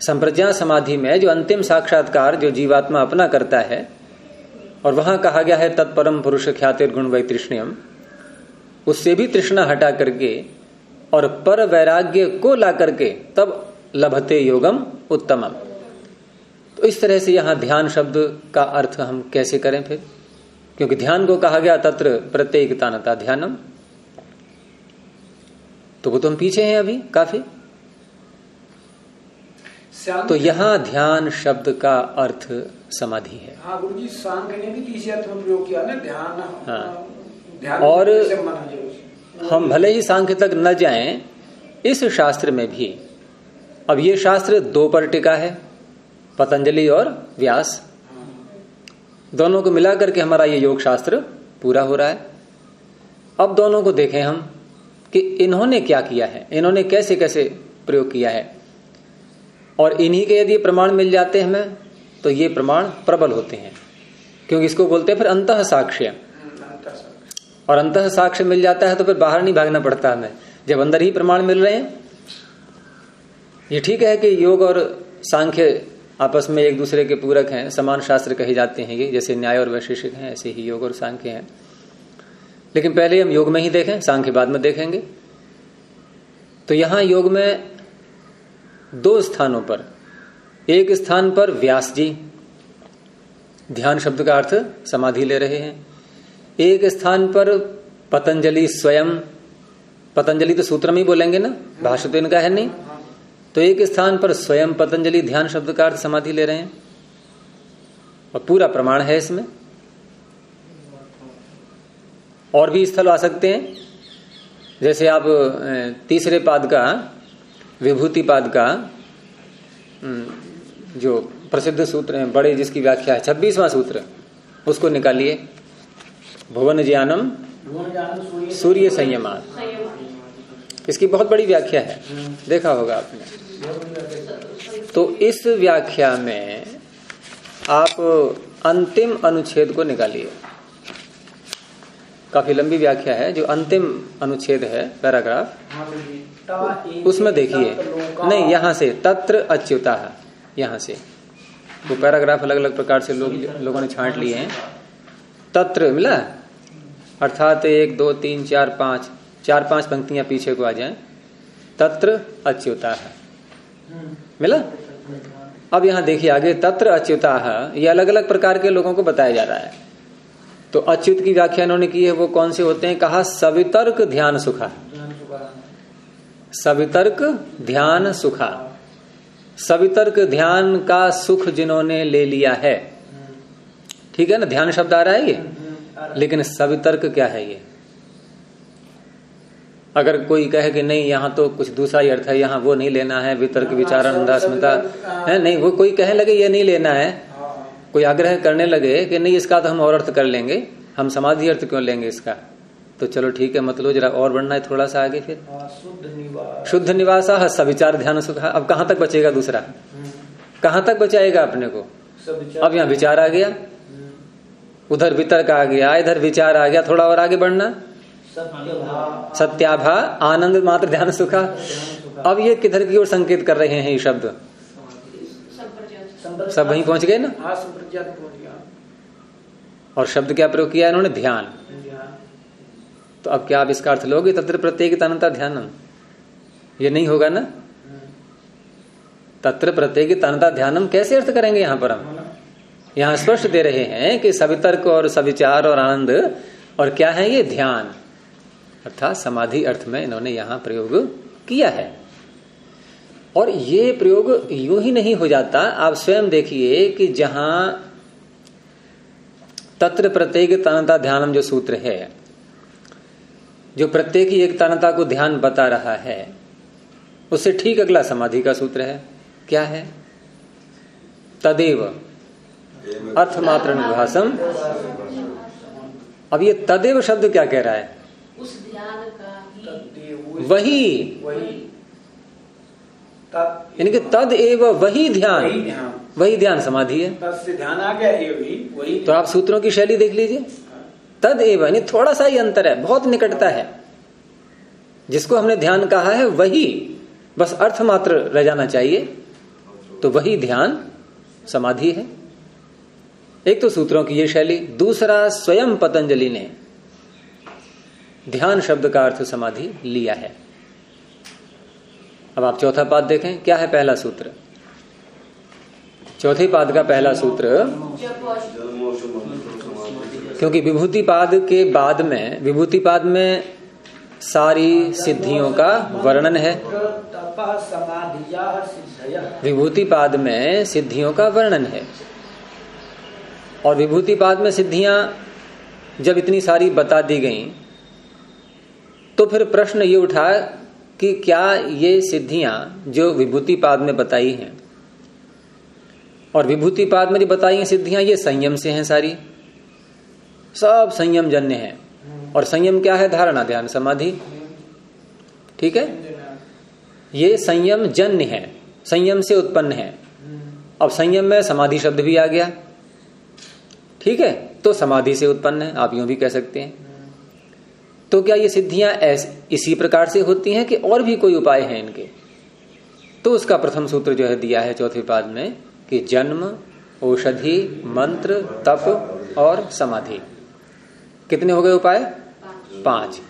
संप्रज्ञा समाधि में जो अंतिम साक्षात्कार जो जीवात्मा अपना करता है, और वहाँ कहा गया है, तत्परम पुरुष ख्यातिर गुण वै तृष्णियम। उससे भी तृष्णा हटा करके और पर वैराग्य को ला करके तब लभते योगम उत्तमम। तो इस तरह से यहाँ ध्यान शब्द का अर्थ हम कैसे करें फिर? क्योंकि ध्यान को कहा गया तत्र प्रत्येक तानता ध्यानम। तो वो तो हम पीछे हैं अभी काफ़ी। तो यहाँ ध्यान शब्द का अर्थ समाधि है। हाँ गुरु जी सांख्य ने भी तीसरे अर्थ में प्रयोग किया ना ध्यान हाँ। और हम भले ही सांख्य तक न जाएँ इस शास्त्र में भी। अब ये शास्त्र दो पर टिका है पतंजलि और व्यास। दोनों को मिला करके हमारा ये योग शास्त्र पूरा हो रहा है। अब दोनों को देखें हम कि इन्होंने क्या किया है इन्होंने कैसे कैसे प्रयोग किया है। और इन्हीं के यदि प्रमाण मिल जाते हैं हमें तो ये प्रमाण प्रबल होते हैं क्योंकि इसको बोलते हैं फिर अंत साक्ष्य और अंत साक्ष्य मिल जाता है तो फिर बाहर नहीं भागना पड़ता हमें। जब अंदर ही प्रमाण मिल रहे हैं। ये ठीक है कि योग और सांख्य आपस में एक दूसरे के पूरक हैं। समान शास्त्र कहे जाते हैं ये, जैसे न्याय और वैशेषिक हैं, ऐसे ही योग और सांख्य हैं। लेकिन पहले हम योग में ही देखें, सांख्य बाद में देखेंगे। तो यहाँ योग में दो स्थानों पर, एक स्थान पर व्यास जी। ध्यान शब्द का अर्थ समाधि ले रहे हैं। एक स्थान पर पतंजलि स्वयं, पतंजलि तो सूत्र में ही बोलेंगे ना? भाष्य तो इनका है नहीं? तो एक स्थान पर स्वयं पतंजलि ध्यान शब्द का अर्थ समाधि ले रहे हैं। और पूरा प्रमाण है इसमें। और भी स्थल आ सकते हैं। जैसे आप तीसरे पाद का, विभूति पाद का जो प्रसिद्ध सूत्र है, बड़े जिसकी व्याख्या है, छब्बीसवां सूत्र, उसको निकालिए। भुवन ज्ञानम सूर्य संयमान इसकी बहुत बड़ी व्याख्या है। देखा होगा आपने। तो इस व्याख्या में आप अंतिम अनुच्छेद को निकालिए। काफ़ी लंबी व्याख्या है, जो अंतिम अनुच्छेद है, पैराग्राफ। उसमें देखिए। नहीं, यहाँ से, तत्र अच्युता। यहाँ से। वो पैराग्राफ अलग अलग प्रकार से लोग लोगों ने छांट लिए हैं। तत्र, मिला? अर्थात एक, दो, तीन, चार, पाँच चार, पाँच पंक्तियाँ पीछे को आ जाए। तत्र अच्युता। है मिला? अब यहाँ देखिए आगे, तत्र अच्युता, ये अलग अलग प्रकार के लोगों को बताया जा रहा है। तो अच्युत की व्याख्या इन्होंने की है, वो कौन से होते हैं? कहा, सवितर्क ध्यान सुखा। सवितर्क ध्यान सुखा। सवितर्क ध्यान का सुख जिन्होंने ले लिया है। ठीक है ना? ध्यान शब्द आ रहा है ये? लेकिन सवितर्क क्या है ये? अगर कोई कहे कि नहीं यहाँ तो कुछ दूसरा ही अर्थ है यहाँ वो नहीं लेना है वितर्क विचार अंदास्मिता है। नहीं वो कोई कहे लगे ये नहीं लेना है। कोई आग्रह करने लगे कि नहीं इसका तो हम और अर्थ कर लेंगे। हम समाधि अर्थ क्यों लेंगे इसका? तो चलो ठीक है मतलब जरा और बढ़ना है थोड़ा सा आगे फिर। शुद्ध निवास। शुद्ध निवास सविचार ध्यान सुख अब कहाँ तक बचेगा दूसरा? कहाँ तक बचाएगा अपने को? अब यहाँ विचार आ गया। उधर वितर्क आ गया, इधर विचार आ गया, थोड़ा और आगे बढ़ना। सत्याभा, आनंद मात्र ध्यान सुखा। अब ये किधर की ओर संकेत कर रहे हैं ये शब्द? सब वहीं पहुँच गए ना? और शब्द क्या प्रयोग किया इन्होंने? ध्यान। तो अब क्या आप इसका अर्थ लोगे? तत्र प्रत्येक तनता ध्यानम। ये नहीं होगा ना? तत्र प्रत्येक तनता ध्यानम। कैसे अर्थ करेंगे यहाँ पर हम? यहाँ स्पष्ट दे रहे हैं कि सवितर्क और सविचार और आनंद और क्या है ये ध्यान? अर्थात समाधि अर्थ में इन्होंने यहाँ प्रयोग किया है। और ये प्रयोग यूँ ही नहीं हो जाता। आप स्वयं देखिए कि जहाँ तत्र प्रत्येक तनता ध्यानम जो सूत्र है, जो प्रत्येक एक तनता को ध्यान बता रहा है, उससे ठीक अगला समाधि का सूत्र है। क्या है? तदेव। अर्थ मात्र निभाषम अब ये तदेव शब्द क्या कह रहा है? उस ध्यान का ही वही। वही। यानी कि तद एव वही ध्यान। वही ध्यान। समाधि है। ध्यान आ गया ये भी वही तो आप सूत्रों की शैली देख लीजिए। तद एव यानी थोड़ा सा ही अंतर है बहुत निकटता है। जिसको हमने ध्यान कहा है वही। बस अर्थ मात्र रह जाना चाहिए। तो वही ध्यान समाधि है। एक तो सूत्रों की ये शैली दूसरा स्वयं पतंजलि ने ध्यान शब्द का अर्थ समाधि लिया है। अब आप चौथा पाद देखें क्या है पहला सूत्र? चौथे पाद का पहला सूत्र क्योंकि विभूति पाद के बाद में विभूति पाद में सारी सिद्धियों का वर्णन है। विभूति पाद में सिद्धियों का वर्णन है। और विभूति पाद में सिद्धियाँ जब इतनी सारी बता दी गई तो फिर प्रश्न ये उठा कि क्या ये सिद्धियाँ जो विभूति पाद में बताई हैं? और विभूति पाद में जो बताई हैं सिद्धियाँ, ये संयम से हैं सारी। सब संयम जन्य है। और संयम क्या है? धारणा, ध्यान, समाधि। ठीक है? ये संयम जन्य है। संयम से उत्पन्न है। अब संयम में समाधि शब्द भी आ गया। ठीक है? तो समाधि से उत्पन्न है, आप यूँ भी कह सकते हैं। तो क्या ये सिद्धियाँ इसी प्रकार से होती हैं कि और भी कोई उपाय है इनके? तो उसका प्रथम सूत्र जो है दिया है चौथे पाद में कि जन्म, औषधि, मंत्र, तप और समाधि। कितने हो गए उपाय? पाँच।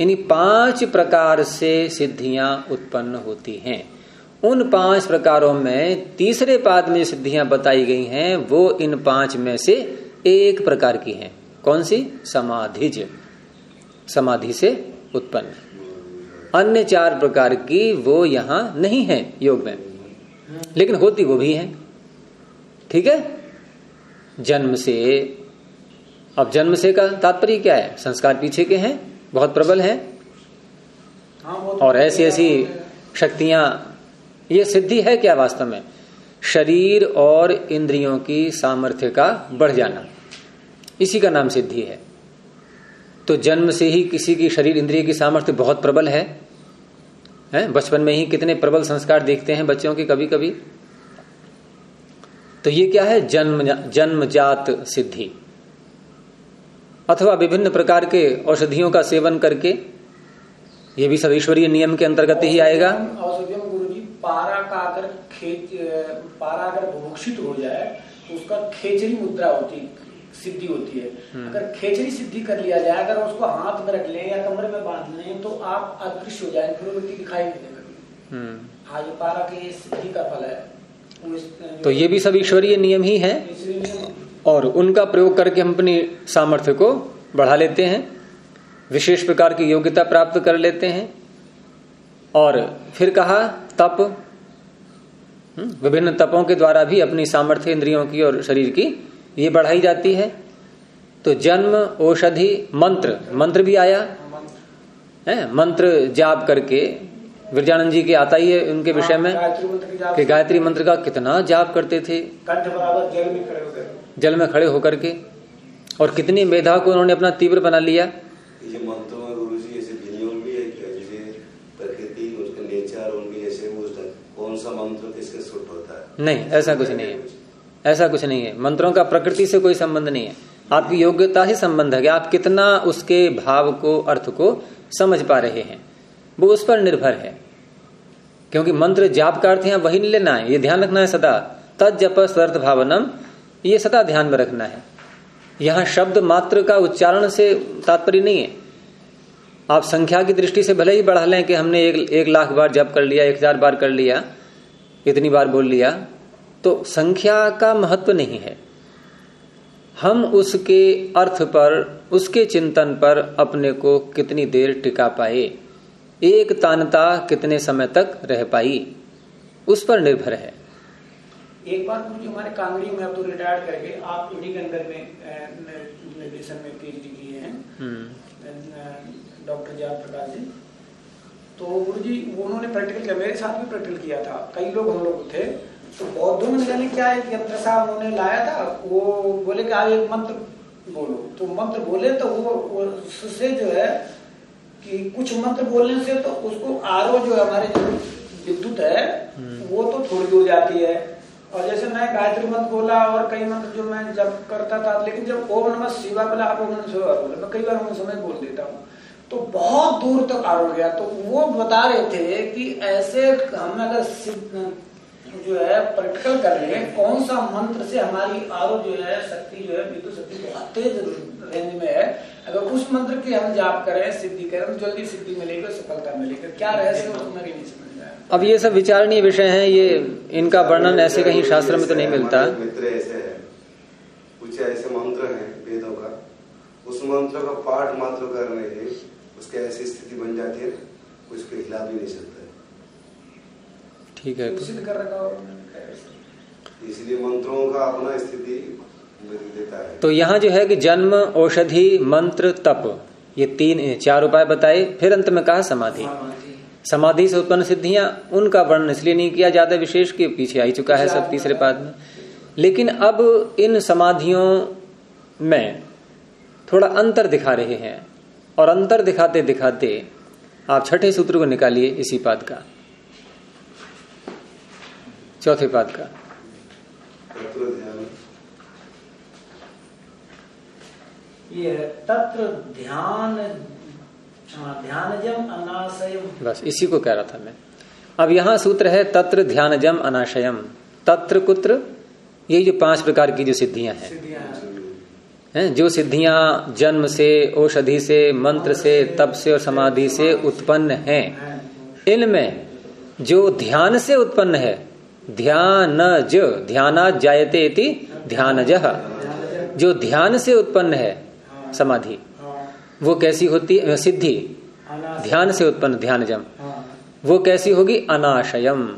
यानी पाँच प्रकार से सिद्धियाँ उत्पन्न होती हैं। उन पाँच प्रकारों में तीसरे पाद में सिद्धियाँ बताई गई हैं, वो इन पाँच में से एक प्रकार की है। कौन सी? समाधिज समाधि से उत्पन्न। अन्य चार प्रकार की वो यहाँ नहीं है योग में। लेकिन होती वो भी है। ठीक है? जन्म से। अब जन्म से का तात्पर्य क्या है? संस्कार पीछे के हैं, बहुत प्रबल हैं। और ऐसी ऐसी शक्तियाँ, ये सिद्धि है क्या वास्तव में? शरीर और इंद्रियों की सामर्थ्य का बढ़ जाना। इसी का नाम सिद्धि है। तो जन्म से ही किसी की शरीर इंद्रिय की सामर्थ्य बहुत प्रबल है। हैं? बचपन में ही कितने प्रबल संस्कार देखते हैं बच्चों के कभी कभी तो ये क्या है? जन्म जन्मजात सिद्धि। अथवा विभिन्न प्रकार के औषधियों का सेवन करके ये भी सब ईश्वरीय नियम के अंतर्गत ही आएगा। औषधियों गुरु जी पारा का अगर खेच पारा अगर भूषित हो जाए तो उसका खेचरी मुद्रा होती सिद्धि होती है। हम्म। अगर खेचरी सिद्धि कर लिया जाए अगर उसको हाथ में रख ले या कमरे में बाँध लें तो आप अदृश्य हो जाए फिर व्यक्ति दिखाई नहीं देगा। हम्म। हाँ ये पारा के सिद्धि का फल है। तो ये भी सब ईश्वरीय नियम ही है। और उनका प्रयोग करके हम अपनी सामर्थ्य को बढ़ा लेते हैं विशेष प्रकार की योग्यता प्राप्त कर लेते हैं और फिर कहा तप। हम्म, विभिन्न तपों के द्वारा भी अपनी सामर्थ्य इंद्रियों की और शरीर की ये बढ़ाई जाती है। तो जन्म औषधि मंत्र। मंत्र भी आया। है? मंत्र जाप करके विरजानंद जी के आता ही है उनके हाँ, विषय में कि गायत्री मंत्र का कितना जाप करते थे। जल में खड़े होकर। जल में खड़े होकर के। और कितनी मेधा को उन्होंने अपना तीव्र बना लिया। ये मंत्रों में गुरु जी ऐसे विनियोग भी है जैसे प्रकृति उसके नेचर उनके जैसे कौन सा मंत्र किसके सूट होता है? नहीं ऐसा कुछ नहीं है। ऐसा कुछ नहीं है। मंत्रों का प्रकृति से कोई संबंध नहीं है। आपकी योग्यता ही संबंध है कि आप कितना उसके भाव को अर्थ को समझ पा रहे हैं। वो उस पर निर्भर है। क्योंकि मंत्र जाप का अर्थ यहाँ वही नहीं लेना है। ये ध्यान रखना है सदा। तद जप स्वर्थ भावनम ये सदा ध्यान में रखना है। यहाँ शब्द मात्र का उच्चारण से तात्पर्य नहीं है। आप संख्या की दृष्टि से भले ही बढ़ा लें कि हमने एक, एक लाख बार जप कर लिया एक हज़ार बार कर लिया इतनी बार बोल लिया तो संख्या का महत्व नहीं है। हम उसके अर्थ पर उसके चिंतन पर अपने को कितनी देर टिका पाए एक तानता कितने समय तक रह पाई उस पर निर्भर है। एक बार मुझे हमारे कांगड़ी में अब तो रिटायर्ड करके आप उन्हीं के अंदर में निर्देशन में पीएचडी किए हैं। हम्म। डॉक्टर जया प्रकाश जी। तो गुरु जी उन्होंने प्रैक्टिकल किया मेरे साथ भी प्रैक्टिकल किया था। कई लोग हम लोग थे। तो बौद्धों में जाने क्या एक यंत्र सा उन्होंने लाया था वो बोले कि आप एक मंत्र बोलो। तो मंत्र बोले तो वो उससे जो है कि कुछ मंत्र बोलने से तो उसको आरो जो हमारे जो विद्युत है हम्म। वो तो थोड़ी दूर जाती है। और जैसे मैं गायत्री मंत्र बोला और कई मंत्र जो मैं जब करता था लेकिन जब ओम नमः शिवा बोला आप ओम नमः शिवा बोला मैं कई बार उन समय बोल देता हूँ। तो बहुत दूर तक आरोप गया। तो वो बता रहे थे कि ऐसे हम अगर जो है प्रैक्टिकल कर रहे हैं। कौन सा मंत्र से हमारी आरो जो है शक्ति जो है विद्युत शक्ति बहुत तेज रेंज में है? अगर उस मंत्र की हम जाप करें सिद्धि करें तो जल्दी सिद्धि मिलेगी सफलता मिलेगी। क्या रहस्य उसमें नहीं समझ में? अब ये सब विचारणीय विषय हैं ये इनका वर्णन ऐसे कहीं शास्त्र में तो नहीं मिलता। मित्र ऐसे है कुछ ऐसे मंत्र हैं वेदों का। उस मंत्र का पाठ मात्र करने से उसके ऐसी स्थिति बन जाती है उसके खिलाफ ही नहीं सकता। ठीक है रखा इसलिए मंत्रों का अपना स्थिति देता है। तो यहाँ जो है कि जन्म औषधि मंत्र तप ये तीन चार उपाय बताए। फिर अंत में कहा समाधि। समाधि। से उत्पन्न सिद्धियाँ उनका वर्णन इसलिए नहीं किया ज़्यादा विशेष के पीछे आ चुका है सब तीसरे पाद में। लेकिन अब इन समाधियों में थोड़ा अंतर दिखा रहे हैं। और अंतर दिखाते दिखाते आप छठे सूत्र को निकालिए इसी पाद का। चौथे पाद का। ये तत्र ध्यान ध्यानजम अनाशयम। बस इसी को कह रहा था मैं। अब यहाँ सूत्र है तत्र ध्यानजम अनाशयम। तत्र कुत्र ये जो पाँच प्रकार की जो सिद्धियाँ हैं। हैं जो सिद्धियाँ जन्म से औषधि से मंत्र से तप से और समाधि से उत्पन्न हैं। इनमें जो ध्यान से उत्पन्न है ध्यान ज ध्याना जायते इति ध्यान जो ध्यान से उत्पन्न है, समाधि, वो कैसी होती है सिद्धि, ध्यान से उत्पन्न ध्यान जम वो कैसी होगी, अनाशयम,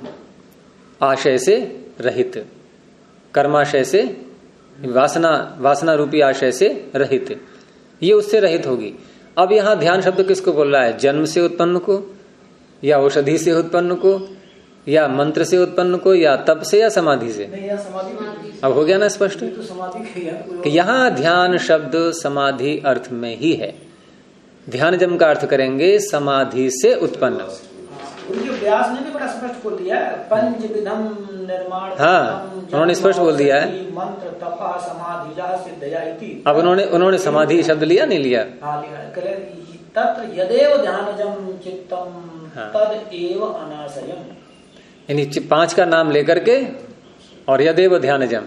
आशय से रहित, कर्माशय से, वासना वासना रूपी आशय से रहित, ये उससे रहित होगी। अब यहाँ ध्यान शब्द किसको बोल रहा है? जन्म से उत्पन्न को, या औषधि से उत्पन्न को या मंत्र से उत्पन्न को या तप से या समाधि से? समाधि अब हो गया ना स्पष्ट? तो कि यहाँ ध्यान शब्द समाधि अर्थ में ही है। ध्यान जम का अर्थ करेंगे समाधि से उत्पन्न। व्यास ने भी बड़ा स्पष्ट बोल दिया पंच विधम निर्माण हाँ उन्होंने स्पष्ट बोल दिया है। मंत्र तपा समाधि अब उन्होंने उन्होंने समाधि शब्द लिया नहीं लिया? हाँ लिया तत्र यदेव ध्यान जम चित्तम हाँ। तद एव अनाशयम। यानी पाँच का नाम लेकर के और यदेव ध्यान जम।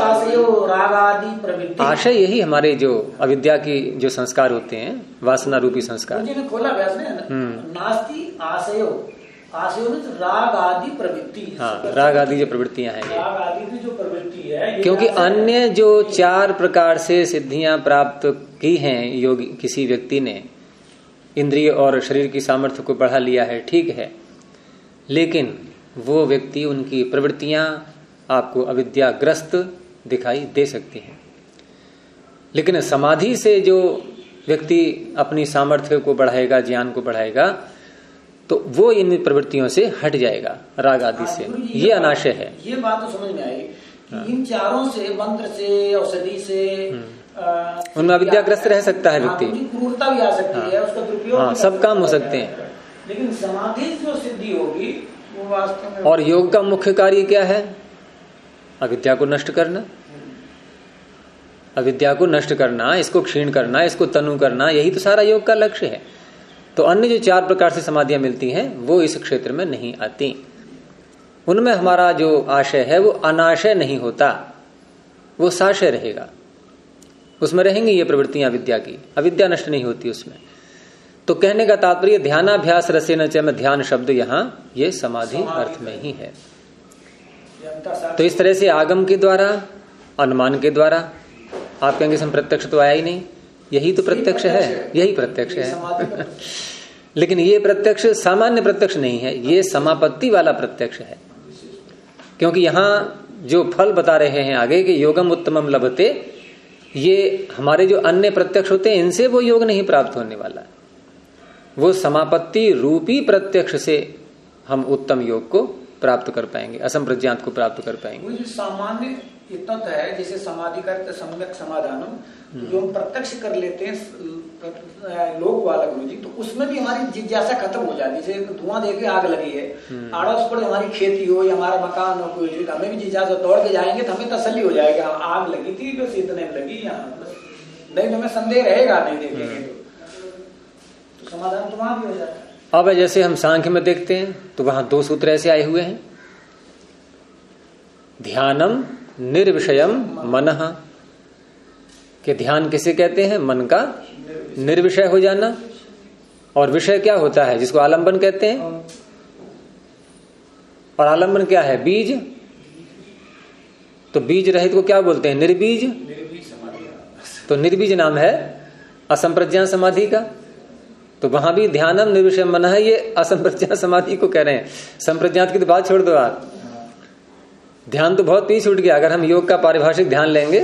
आशयो राग आदि प्रवृत्ति। आशय यही हमारे जो अविद्या की जो संस्कार होते हैं वासना रूपी संस्कार। खोला। नास्ती आशयो। आशयो राग आदि प्रवृत्ति। हाँ राग आदि जो प्रवृत्तियाँ हैं। राग आदि की जो प्रवृत्ति है क्योंकि अन्य जो चार प्रकार से सिद्धियाँ प्राप्त की हैं योगी किसी व्यक्ति ने इंद्रिय और शरीर की सामर्थ्य को बढ़ा लिया है ठीक है। लेकिन वो व्यक्ति उनकी प्रवृत्तियाँ आपको अविद्याग्रस्त दिखाई दे सकती हैं। लेकिन समाधि से जो व्यक्ति अपनी सामर्थ्य को बढ़ाएगा ज्ञान को बढ़ाएगा तो वो इन प्रवृत्तियों से हट जाएगा राग आदि से। ये अनाशय है। ये बात तो समझ में आई इन चारों से मंत्र से औषधि से हम्म। उनमें अविद्याग्रस्त रह सकता है व्यक्ति। हाँ, क्रूरता भी आ सकती है उसका दुरुपयोग हाँ, सब काम हो सकते हैं। लेकिन समाधि जो सिद्धि होगी वो वास्तव में और योग का मुख्य कार्य क्या है? अविद्या को नष्ट करना। अविद्या को नष्ट करना इसको क्षीण करना इसको तनु करना यही तो सारा योग का लक्ष्य है। तो अन्य जो चार प्रकार से समाधियाँ मिलती हैं वो इस क्षेत्र में नहीं आती। उनमें हमारा जो आशय है वो अनाशय नहीं होता। वो साशय रहेगा। उसमें रहेंगी ये प्रवृत्तियाँ विद्या की। अविद्या नष्ट नहीं होती उसमें। तो कहने का तात्पर्य ध्यानाभ्यास रसेन च में ध्यान शब्द यहाँ ये समाधि अर्थ में ही है। तो इस तरह से आगम के द्वारा अनुमान के द्वारा आप कहेंगे सम प्रत्यक्ष तो आया ही नहीं। यही तो प्रत्यक्ष है। यही प्रत्यक्ष है। लेकिन ये प्रत्यक्ष सामान्य प्रत्यक्ष नहीं है। ये समापत्ति वाला प्रत्यक्ष है। क्योंकि यहाँ जो फल बता रहे हैं आगे कि योगम उत्तमम लभते ये हमारे जो अन्य प्रत्यक्ष होते हैं, इनसे वो योग नहीं प्राप्त होने वाला वो समापत्ति रूपी प्रत्यक्ष से हम उत्तम योग को प्राप्त कर पाएँगे असम प्रज्ञात को प्राप्त कर पाएँगे। सामान्य ये तत्व है जैसे समाधि का सम्यक समाधानम जो हम प्रत्यक्ष कर लेते हैं लोक वाला गुरु जी तो उसमें भी हमारी जिज्ञासा खत्म हो जाती है। जैसे धुआँ देख के आग लगी है आड़ोस पड़े हमारी खेती हो या हमारा मकान हो कोई चीज़ हमें भी जिज्ञासा दौड़ के जाएँगे तो हमें तसल्ली हो जाएगा आग लगी थी बस इतने में लगी यहाँ नहीं तो हमें संदेह रहेगा नहीं देखेंगे तो तो समाधान तो वहाँ भी हो जाता है। अब जैसे हम सांख्य में देखते हैं तो वहाँ दो सूत्र ऐसे आए हुए हैं। ध्यानम निर्विषयम मन। के ध्यान किसे कहते हैं? मन का निर्विषय हो जाना। और विषय क्या होता है? जिसको आलंबन कहते हैं? और आलंबन क्या है? बीज। तो बीज रहित को क्या बोलते हैं? निर्बीज। तो निर्बीज नाम है असंप्रज्ञान समाधि का। तो वहाँ भी ध्यानम निर्विषय मन है ये असंप्रज्ञात समाधि को कह रहे हैं। संप्रज्ञात की तो बात छोड़ दो आप। ध्यान तो बहुत पीछे उठ गया अगर हम योग का पारिभाषिक ध्यान लेंगे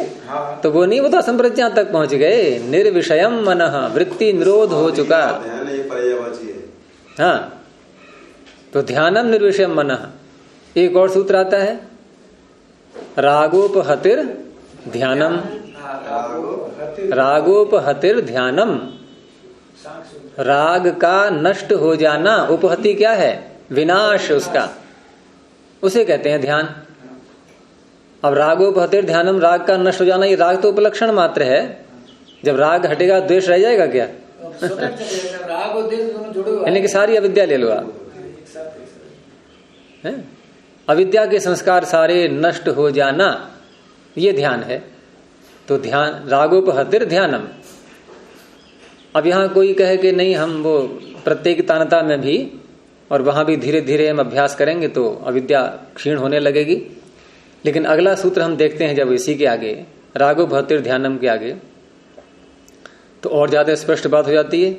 तो वो नहीं वो तो असंप्रज्ञात तक पहुँच गए। निर्विषयम मन वृत्ति निरोध हो चुका। ध्यान ये पर्यायवाची है। हाँ। तो ध्यानम निर्विषयम मन। एक और सूत्र आता है रागोपहतिर ध्यानम। रागोपहतिर ध्यानम। राग का नष्ट हो जाना उपहति क्या है? विनाश उसका। उसे कहते हैं ध्यान। अब रागोपहतिर ध्यानम राग का नष्ट हो जाना, ये राग तो उपलक्षण मात्र है। जब राग हटेगा, द्वेष रह जाएगा क्या? यानी कि सारी अविद्या ले लो आप? अविद्या के संस्कार सारे नष्ट हो जाना, ये ध्यान है। तो ध्यान रागोपहतिर ध्यानम। अब यहाँ कोई कहे कि नहीं, हम वो प्रत्येक तानता में भी, और वहाँ भी धीरे धीरे हम अभ्यास करेंगे तो अविद्या क्षीण होने लगेगी। लेकिन अगला सूत्र हम देखते हैं जब इसी के आगे, रागो रागोपहतिर ध्यानम के आगे तो और ज़्यादा स्पष्ट बात हो जाती है।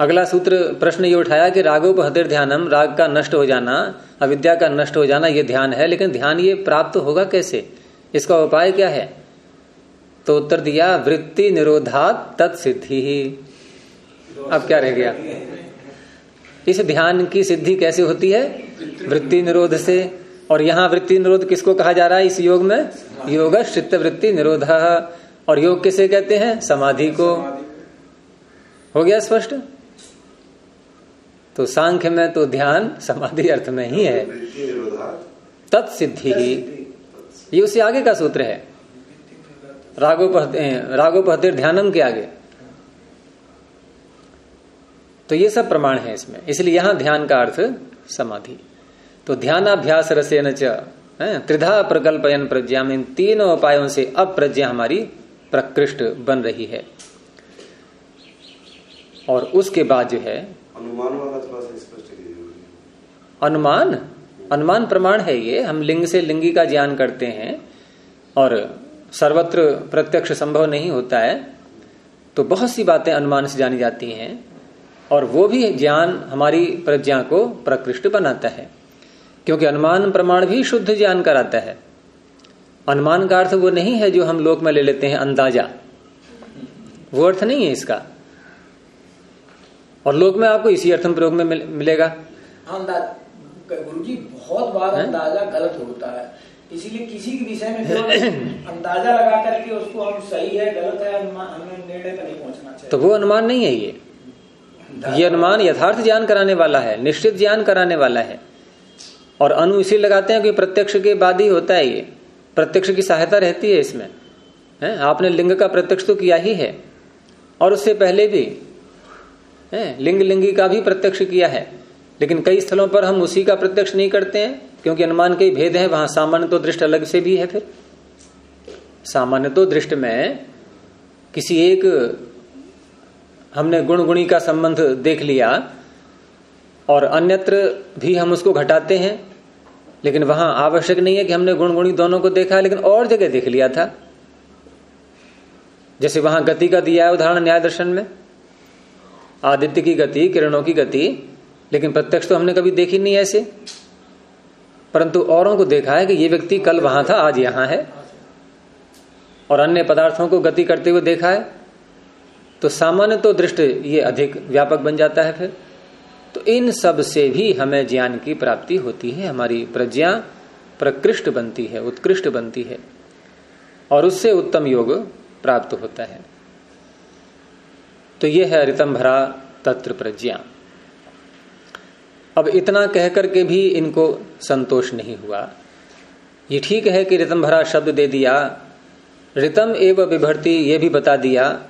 अगला सूत्र, प्रश्न ये उठाया कि रागो रागोपहतिर ध्यानम, राग का नष्ट हो जाना, अविद्या का नष्ट हो जाना, ये ध्यान है, लेकिन ध्यान ये प्राप्त होगा कैसे? इसका उपाय क्या है? तो उत्तर दिया, वृत्ति निरोधात तत्सिद्धि ही अब क्या रह गया? इस ध्यान की सिद्धि कैसे होती है? वृत्ति निरोध से और यहाँ वृत्ति निरोध किसको कहा जा रहा है? इस योग में? योग चित्त वृत्ति निरोध। और योग किसे कहते हैं? समाधि को। हो गया स्पष्ट? तो सांख्य में तो ध्यान समाधि अर्थ में ही है। तत्सिद्धि। ही ये उससे आगे का सूत्र है। रागोपहतिर रागोपहतिर ध्यानम के आगे। तो ये सब प्रमाण है इसमें। इसलिए यहाँ ध्यान का अर्थ समाधि। तो ध्यानाभ्यास रसेन च त्रिधा प्रकल्पयन प्रज्ञा में इन तीनों उपायों से अब प्रज्ञा हमारी प्रकृष्ट बन रही है। और उसके बाद जो है अनुमान वाला थोड़ा सा स्पष्ट अनुमान? अनुमान प्रमाण है ये हम लिंग से लिंगी का ज्ञान करते हैं और सर्वत्र प्रत्यक्ष संभव नहीं होता है तो बहुत सी बातें अनुमान से जानी जाती हैं और वो भी ज्ञान हमारी प्रज्ञा को प्रकृष्ट बनाता है। क्योंकि अनुमान प्रमाण भी शुद्ध ज्ञान कराता है। अनुमान का अर्थ वो नहीं है जो हम लोक में ले लेते हैं अंदाज़ा। वो अर्थ नहीं है इसका। और लोक में आपको इसी अर्थ प्रयोग में मिलेगा। गुरु जी बहुत बार अंदाज़ा गलत होता है। इसीलिए किसी के विषय में [laughs] अंदाज़ा लगा करके उसको हम सही है गलत है हमें निर्णय पर नहीं पहुँचना चाहिए। तो वो अनुमान नहीं है ये। ये अनुमान यथार्थ ज्ञान कराने वाला है निश्चित ज्ञान कराने वाला है। और अनु इसी लगाते हैं कि प्रत्यक्ष के बाद ही होता है ये। प्रत्यक्ष की सहायता रहती है इसमें। है? आपने लिंग का प्रत्यक्ष तो किया ही है। और उससे पहले भी, है? लिंग लिंगी का भी प्रत्यक्ष किया है। लेकिन कई स्थलों पर हम उसी का प्रत्यक्ष नहीं करते हैं, क्योंकि अनुमान के भेद है, वहाँ सामान्य तो दृष्ट अलग से भी है फिर। सामान्य तो दृष्ट में किसी एक हमने गुण गुणी का संबंध देख लिया और अन्यत्र भी हम उसको घटाते हैं, लेकिन वहाँ आवश्यक नहीं है कि हमने गुण गुणी दोनों को देखा, लेकिन और जगह देख लिया था। जैसे वहाँ गति का दिया है उदाहरण न्याय दर्शन में, आदित्य की गति, किरणों की गति, लेकिन प्रत्यक्ष तो हमने कभी देखी नहीं ऐसे। परंतु औरों को देखा है कि ये व्यक्ति कल वहाँ था, आज यहाँ है, और अन्य पदार्थों को गति करते हुए देखा है। तो सामान्य तो दृष्टि ये अधिक व्यापक बन जाता है फिर। तो इन सबसे भी हमें ज्ञान की प्राप्ति होती है, हमारी प्रज्ञा प्रकृष्ट बनती है, उत्कृष्ट बनती है, और उससे उत्तम योग प्राप्त होता है। तो यह है रितंभरा तत्र प्रज्ञा। अब इतना कहकर के भी इनको संतोष नहीं हुआ। ये ठीक है कि रितम भरा शब्द दे दिया, रितम एवं विभर्ती ये भी बता दिया,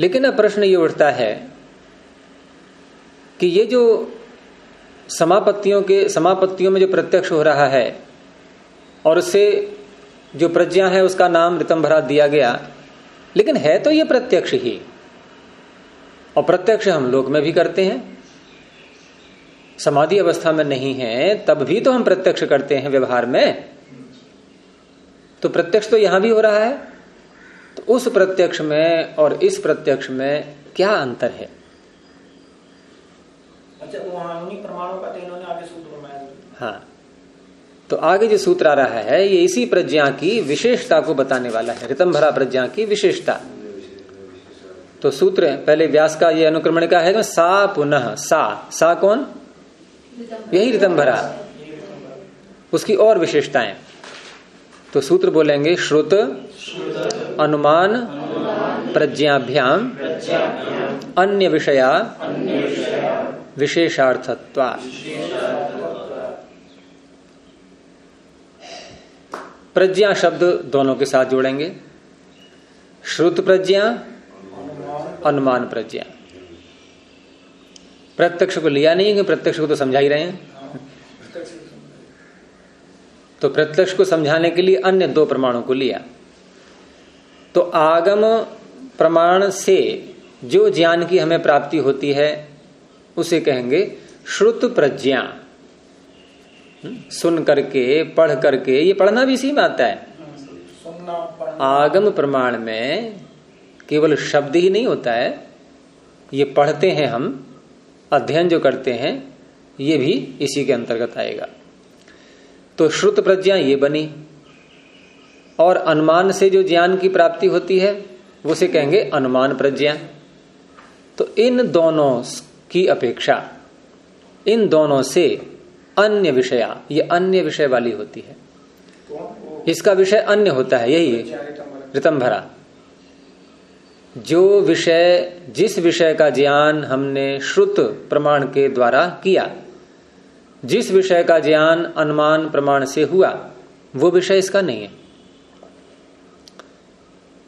लेकिन अब प्रश्न ये उठता है कि ये जो समापत्तियों के, समापत्तियों में जो प्रत्यक्ष हो रहा है, और उससे जो प्रज्ञा है, उसका नाम रितम भरा दिया गया। लेकिन है तो ये प्रत्यक्ष ही। और प्रत्यक्ष हम लोक में भी करते हैं। समाधि अवस्था में नहीं है, तब भी तो हम प्रत्यक्ष करते हैं व्यवहार में। तो प्रत्यक्ष तो यहाँ भी हो रहा है। तो उस प्रत्यक्ष में और इस प्रत्यक्ष में क्या अंतर है? प्रमाणों का तो इन्होंने आगे सूत्र हाँ। तो आगे जो सूत्र आ रहा है ये इसी प्रज्ञा की विशेषता को बताने वाला है रितम भरा प्रज्ञा की विशेषता। तो सूत्र पहले व्यास का ये अनुक्रमण का है? सा पुनः सा। सा कौन? यही रितंभरा। उसकी और विशेषताएँ। तो सूत्र बोलेंगे श्रुत अनुमान प्रज्ञाभ्याम अन्य विषया। विशेषार्थत्वा प्रज्ञा शब्द दोनों के साथ जोड़ेंगे। श्रुत प्रज्ञा, अनुमान प्रज्ञा। प्रत्यक्ष को लिया नहीं कि प्रत्यक्ष को तो समझा ही रहे हैं। तो प्रत्यक्ष को समझाने के लिए अन्य दो प्रमाणों को लिया। तो आगम प्रमाण से जो ज्ञान की हमें प्राप्ति होती है उसे कहेंगे श्रुत प्रज्ञा। हम्म, सुन करके पढ़ करके ये पढ़ना भी इसी में आता है। आगम प्रमाण में केवल शब्द ही नहीं होता है। ये पढ़ते हैं हम अध्ययन जो करते हैं ये भी इसी के अंतर्गत आएगा। तो श्रुत प्रज्ञा ये बनी। और अनुमान से जो ज्ञान की प्राप्ति होती है वो से कहेंगे अनुमान प्रज्ञा। तो इन दोनों की अपेक्षा। इन दोनों से अन्य विषया, ये अन्य विषय वाली होती है। इसका विषय अन्य होता है, यही ऋतंभरा जो विषय, जिस विषय का ज्ञान हमने श्रुत प्रमाण के द्वारा किया, जिस विषय का ज्ञान अनुमान प्रमाण से हुआ, वो विषय इसका नहीं है।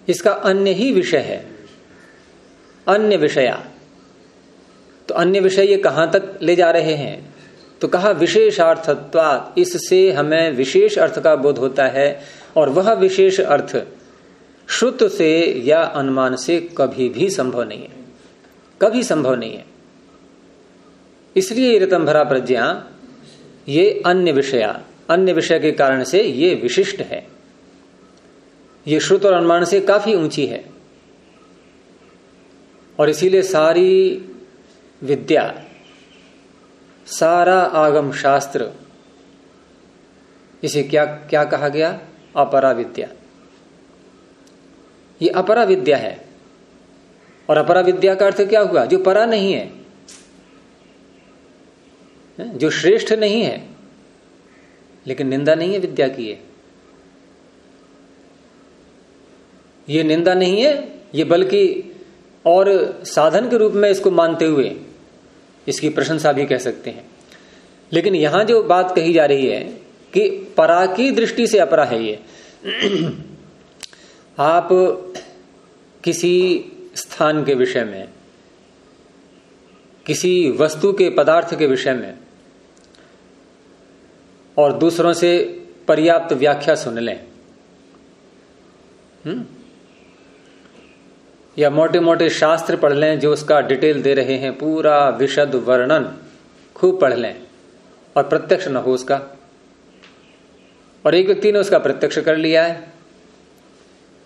इसका अन्य ही विषय है। अन्य विषया। तो अन्य विषय ये कहाँ तक ले जा रहे हैं? तो कहा विशेषार्थत्वा इससे हमें विशेष अर्थ का बोध होता है, और वह विशेष अर्थ श्रुत से या अनुमान से कभी भी संभव नहीं है। कभी संभव नहीं है। इसलिए रतन भरा प्रज्ञा, ये अन्य विषया, अन्य विषय के कारण से ये विशिष्ट है। ये श्रुत और अनुमान से काफ़ी ऊँची है। और इसीलिए सारी विद्या। सारा आगम शास्त्र। इसे क्या क्या कहा गया? अपरा विद्या ये अपरा विद्या है। और अपरा विद्या का अर्थ क्या हुआ? जो परा नहीं है। जो श्रेष्ठ नहीं है। लेकिन निंदा नहीं है विद्या की है ये निंदा नहीं है, ये बल्कि और साधन के रूप में इसको मानते हुए इसकी प्रशंसा भी कह सकते हैं। लेकिन यहाँ जो बात कही जा रही है कि परा की दृष्टि से अपरा है ये। [clears throat] आप किसी स्थान के विषय में, किसी वस्तु के पदार्थ के विषय में, और दूसरों से पर्याप्त व्याख्या सुन लें। हुँ? या मोटे मोटे शास्त्र पढ़ लें जो उसका डिटेल दे रहे हैं पूरा विशद वर्णन खूब पढ़ लें और प्रत्यक्ष न हो उसका। और एक व्यक्ति ने उसका प्रत्यक्ष कर लिया है।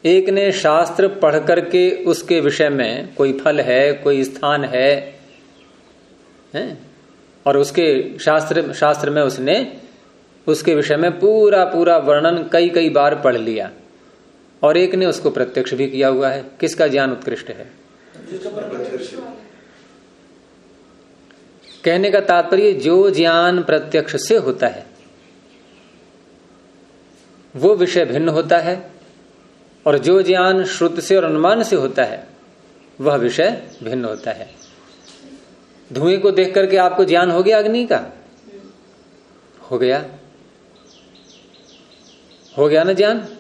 एक ने शास्त्र पढ़ करके उसके विषय में कोई फल है कोई स्थान है, है? और उसके शास्त्र शास्त्र में उसने उसके विषय में पूरा पूरा वर्णन कई कई बार पढ़ लिया। और एक ने उसको प्रत्यक्ष भी किया हुआ है। किसका ज्ञान उत्कृष्ट है? कहने का तात्पर्य, जो ज्ञान प्रत्यक्ष से होता है, वो विषय भिन्न होता है, और जो ज्ञान श्रुत से और अनुमान से होता है, वह विषय भिन्न होता है। धुएँ को देख करके आपको ज्ञान हो गया अग्नि का? हो गया। हो गया ना ज्ञान?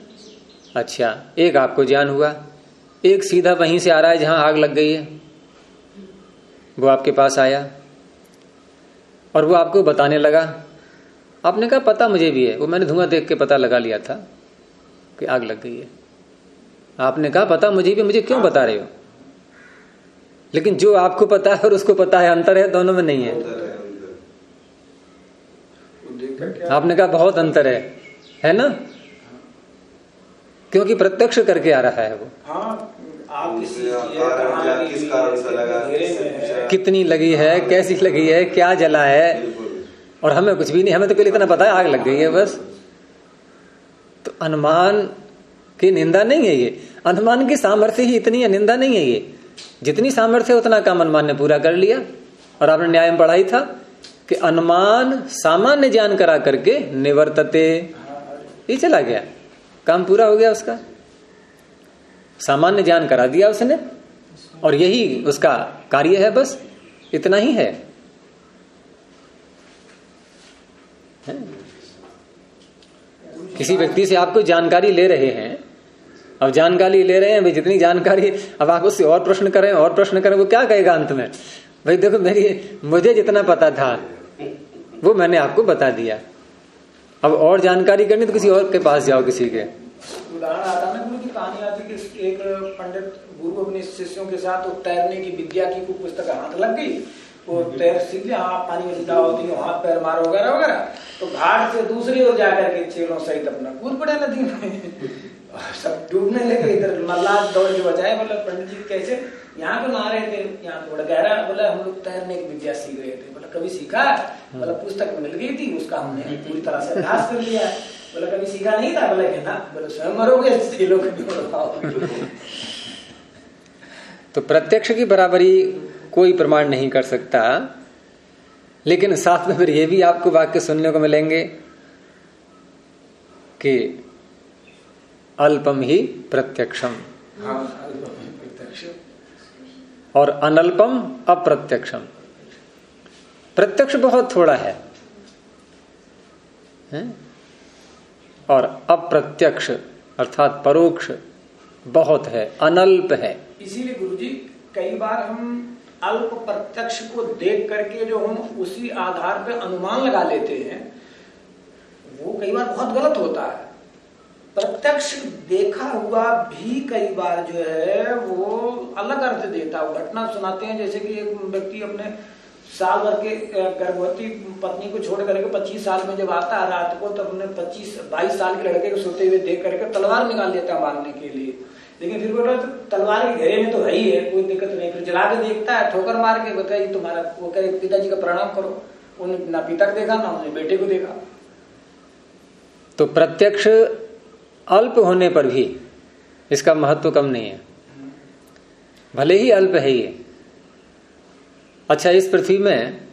अच्छा एक आपको ज्ञान हुआ। एक सीधा वहीं से आ रहा है जहाँ आग लग गई है। वो आपके पास आया और वो आपको बताने लगा। आपने कहा पता मुझे भी है। वो मैंने धुआँ देख के पता लगा लिया था कि आग लग गई है। आपने कहा पता मुझे भी मुझे क्यों बता रहे हो? लेकिन जो आपको पता है और उसको पता है अंतर है दोनों में नहीं है। आपने कहा बहुत अंतर है। है ना? क्योंकि प्रत्यक्ष करके आ रहा है वो। हाँ आप किस कारण से लगा कितनी लगी है कैसी लगी है क्या जला है? और हमें कुछ भी नहीं हमें तो केवल इतना पता है आग लग गई है बस। तो अनुमान की निंदा नहीं है ये। अनुमान की सामर्थ्य ही इतनी है निंदा नहीं है ये। जितनी सामर्थ्य उतना काम अनुमान ने पूरा कर लिया। और आपने न्याय में पढ़ाई था कि अनुमान सामान्य ज्ञान करा करके निवर्तते। ये चला गया। काम पूरा हो गया उसका। सामान्य ज्ञान करा दिया उसने, और यही उसका कार्य है बस, इतना ही है? किसी व्यक्ति से आपको जानकारी ले रहे हैं, अब जानकारी ले रहे हैं, भाई जितनी जानकारी, अब आप उससे और प्रश्न करें, और प्रश्न करें, वो क्या कहेगा अंत में? भाई देखो मेरी, मुझे जितना पता था, वो मैंने आपको बता दिया। अब और जानकारी करनी तो किसी और के पास जाओ किसी के। उदाहरण आता ना गुरु की कहानी आती कि एक पंडित गुरु अपने शिष्यों के साथ तैरने की विद्या की कोई पुस्तक हाथ लग गई। वो हाँ पानी में जाओ तो हाथ पैर मारो वगैरह वगैरह। तो घाट से दूसरी ओर जाकर के चेलों सहित अपना कूद पड़े नदी में। सब डूबने लगे इधर। दौड़ के बचाए, बोले, पंडित जी, कैसे? यहाँ तो नहा रहे थे, यहाँ थोड़ा गहरा बोला, हम लोग तैरने की विद्या सीख रहे थे। कभी सीखा बोला पुस्तक मिल गई थी उसका हमने पूरी तरह से अभ्यास कर लिया। बोला कभी सीखा नहीं था? बोला ना बोले स्वयं मरोगे तो प्रत्यक्ष की बराबरी कोई प्रमाण नहीं कर सकता लेकिन साथ में फिर ये भी आपको वाक्य सुनने को मिलेंगे कि अल्पम ही प्रत्यक्षम। हाँ, और अनल्पम अप्रत्यक्षम। प्रत्यक्ष बहुत थोड़ा है, है? और अप्रत्यक्ष अर्थात परोक्ष बहुत है अनल्प है। इसीलिए गुरुजी कई बार हम अल्प प्रत्यक्ष को देख करके जो हम उसी आधार पे अनुमान लगा लेते हैं वो कई बार बहुत गलत होता है। प्रत्यक्ष देखा हुआ भी कई बार जो है वो अलग अर्थ देता है। घटना सुनाते हैं जैसे कि एक व्यक्ति अपने साल भर के गर्भवती पत्नी को छोड़ करके पच्चीस साल में जब आता है रात को, तब उन्हें पच्चीस, बाईस साल के लड़के को सोते हुए देख करके तलवार निकाल लेता है मारने के लिए। लेकिन फिर बोला तो तलवार के घेरे में तो है ही है, कोई दिक्कत नहीं। फिर जला के देखता है, ठोकर मार के बताइए तुम्हारा, वो कहे पिताजी का प्रणाम करो। उन्हें ना पिता को देखा, ना उन्हें बेटे को देखा। तो प्रत्यक्ष अल्प होने पर भी इसका महत्व कम नहीं है। भले ही अल्प है ये। अच्छा इस पृथ्वी में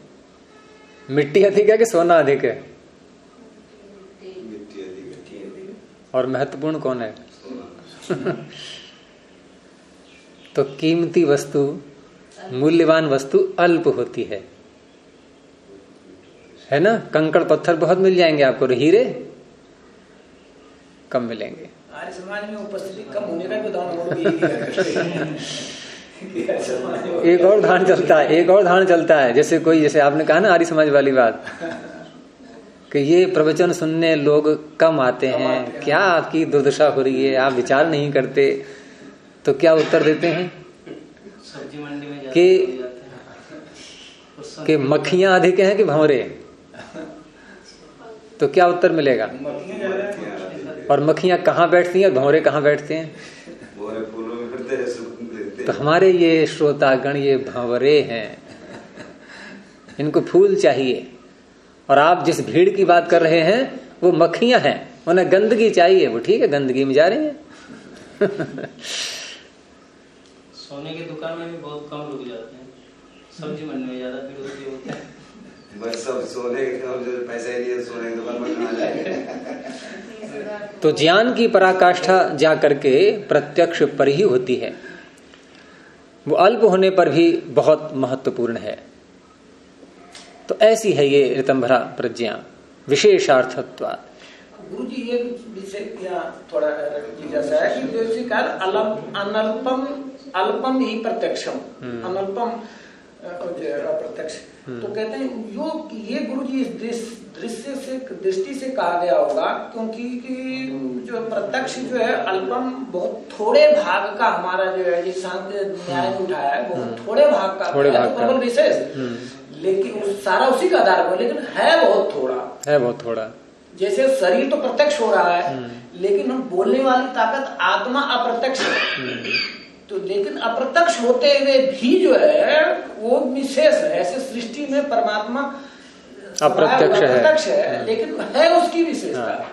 मिट्टी अधिक है कि सोना अधिक है? और महत्वपूर्ण कौन है? [laughs] तो कीमती वस्तु मूल्यवान वस्तु अल्प होती है। है ना? कंकड़ पत्थर बहुत मिल जाएँगे आपको हीरे कम मिलेंगे। आर्य समाज में उपस्थिति कम होने का भी उदाहरण [laughs] एक और धान चलता है एक और धान चलता है। जैसे कोई जैसे आपने कहा ना आर्य समाज वाली बात कि ये प्रवचन सुनने लोग कम आते हैं। क्या आपकी दुर्दशा हो रही है? आप विचार नहीं करते तो क्या उत्तर देते हैं? सब्ज़ी कि कि मक्खियाँ अधिक हैं कि भंवरे? तो क्या उत्तर मिलेगा? और मक्खियाँ कहाँ बैठती हैं और भंवरे कहाँ बैठते हैं तो हमारे ये श्रोतागण ये भंवरे हैं। इनको फूल चाहिए। और आप जिस भीड़ की बात कर रहे हैं वो मक्खियाँ हैं। उन्हें गंदगी चाहिए। वो ठीक है गंदगी में जा रही है। सोने की दुकान में भी बहुत कम लोग जाते हैं। सब्ज़ी मंडी में ज़्यादा भीड़ होती होती है। बस सब सोने के पैसे लिए सोने की दुकान में कहा जाएँगे? तो ज्ञान की पराकाष्ठा जा करके प्रत्यक्ष पर ही होती है। वो अल्प होने पर भी बहुत महत्वपूर्ण है। तो ऐसी है ये रितंभरा प्रज्ञा विशेषार्थत्व गुरु जी ये विषय थोड़ा जैसा है कि जैसे काल अनल्पम अल्पम ही प्रत्यक्षम। अनल्पम अ, अप्रत्यक्ष। तो कहते हैं यो ये गुरु जी इस दृश्य से दृष्टि से कहा गया होगा क्योंकि कि जो प्रत्यक्ष जो है अल्पम बहुत थोड़े भाग का हमारा जो है जिस न्याय उठाया है बहुत थोड़े भाग का थोड़े भाग तो का। प्रबल विशेष लेकिन उस- सारा उसी का आधार पर लेकिन है बहुत थोड़ा। है बहुत थोड़ा। जैसे शरीर तो प्रत्यक्ष हो रहा है लेकिन हम बोलने वाली ताकत आत्मा अप्रत्यक्ष है। तो लेकिन अप्रत्यक्ष होते हुए भी जो है वो विशेष है ऐसे सृष्टि में परमात्मा अप्रत्यक्ष है। अप्रत्यक्ष है लेकिन है उसकी विशेषता। हाँ।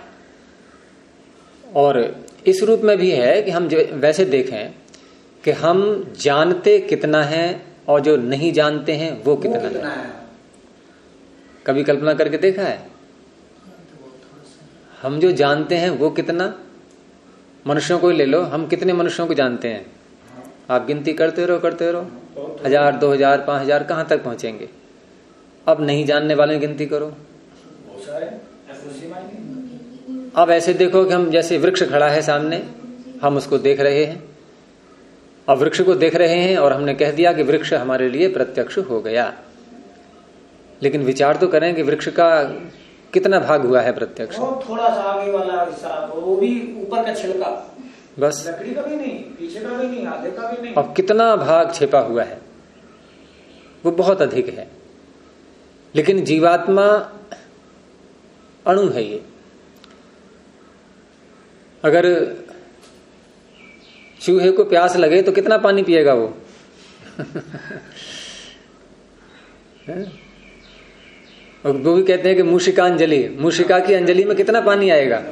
और इस रूप में भी है कि हम वैसे देखें कि हम जानते कितना है और जो नहीं जानते हैं वो कितना, वो कितना कितना है। है। कभी कल्पना करके देखा है? हम जो जानते हैं वो कितना? मनुष्यों को ही ले लो हम कितने मनुष्यों को जानते हैं? आप गिनती करते रहो करते रहो। हज़ार, दो हज़ार, पाँच हज़ार, कहाँ तक पहुँचेंगे? अब नहीं जानने वाले गिनती करो। अब ऐसे देखो कि हम जैसे वृक्ष खड़ा है सामने, हम उसको देख रहे हैं। अब वृक्ष को देख रहे हैं और हमने कह दिया कि वृक्ष हमारे लिए प्रत्यक्ष हो गया। लेकिन विचार तो करें कि वृक्ष का कितना भाग हुआ है प्रत्यक्ष। थोड़ा सा आगे वाला हिस्सा, वो भी ऊपर का छिलका। बस। लकड़ी का भी नहीं पीछे का भी नहीं आगे का भी नहीं। अब कितना भाग छिपा हुआ है वो बहुत अधिक है। लेकिन जीवात्मा अणु है ये। अगर चूहे को प्यास लगे तो कितना पानी पिएगा वो? [laughs] और वो भी कहते हैं कि मूषिका अंजलि मूषिका की अंजलि में कितना पानी आएगा?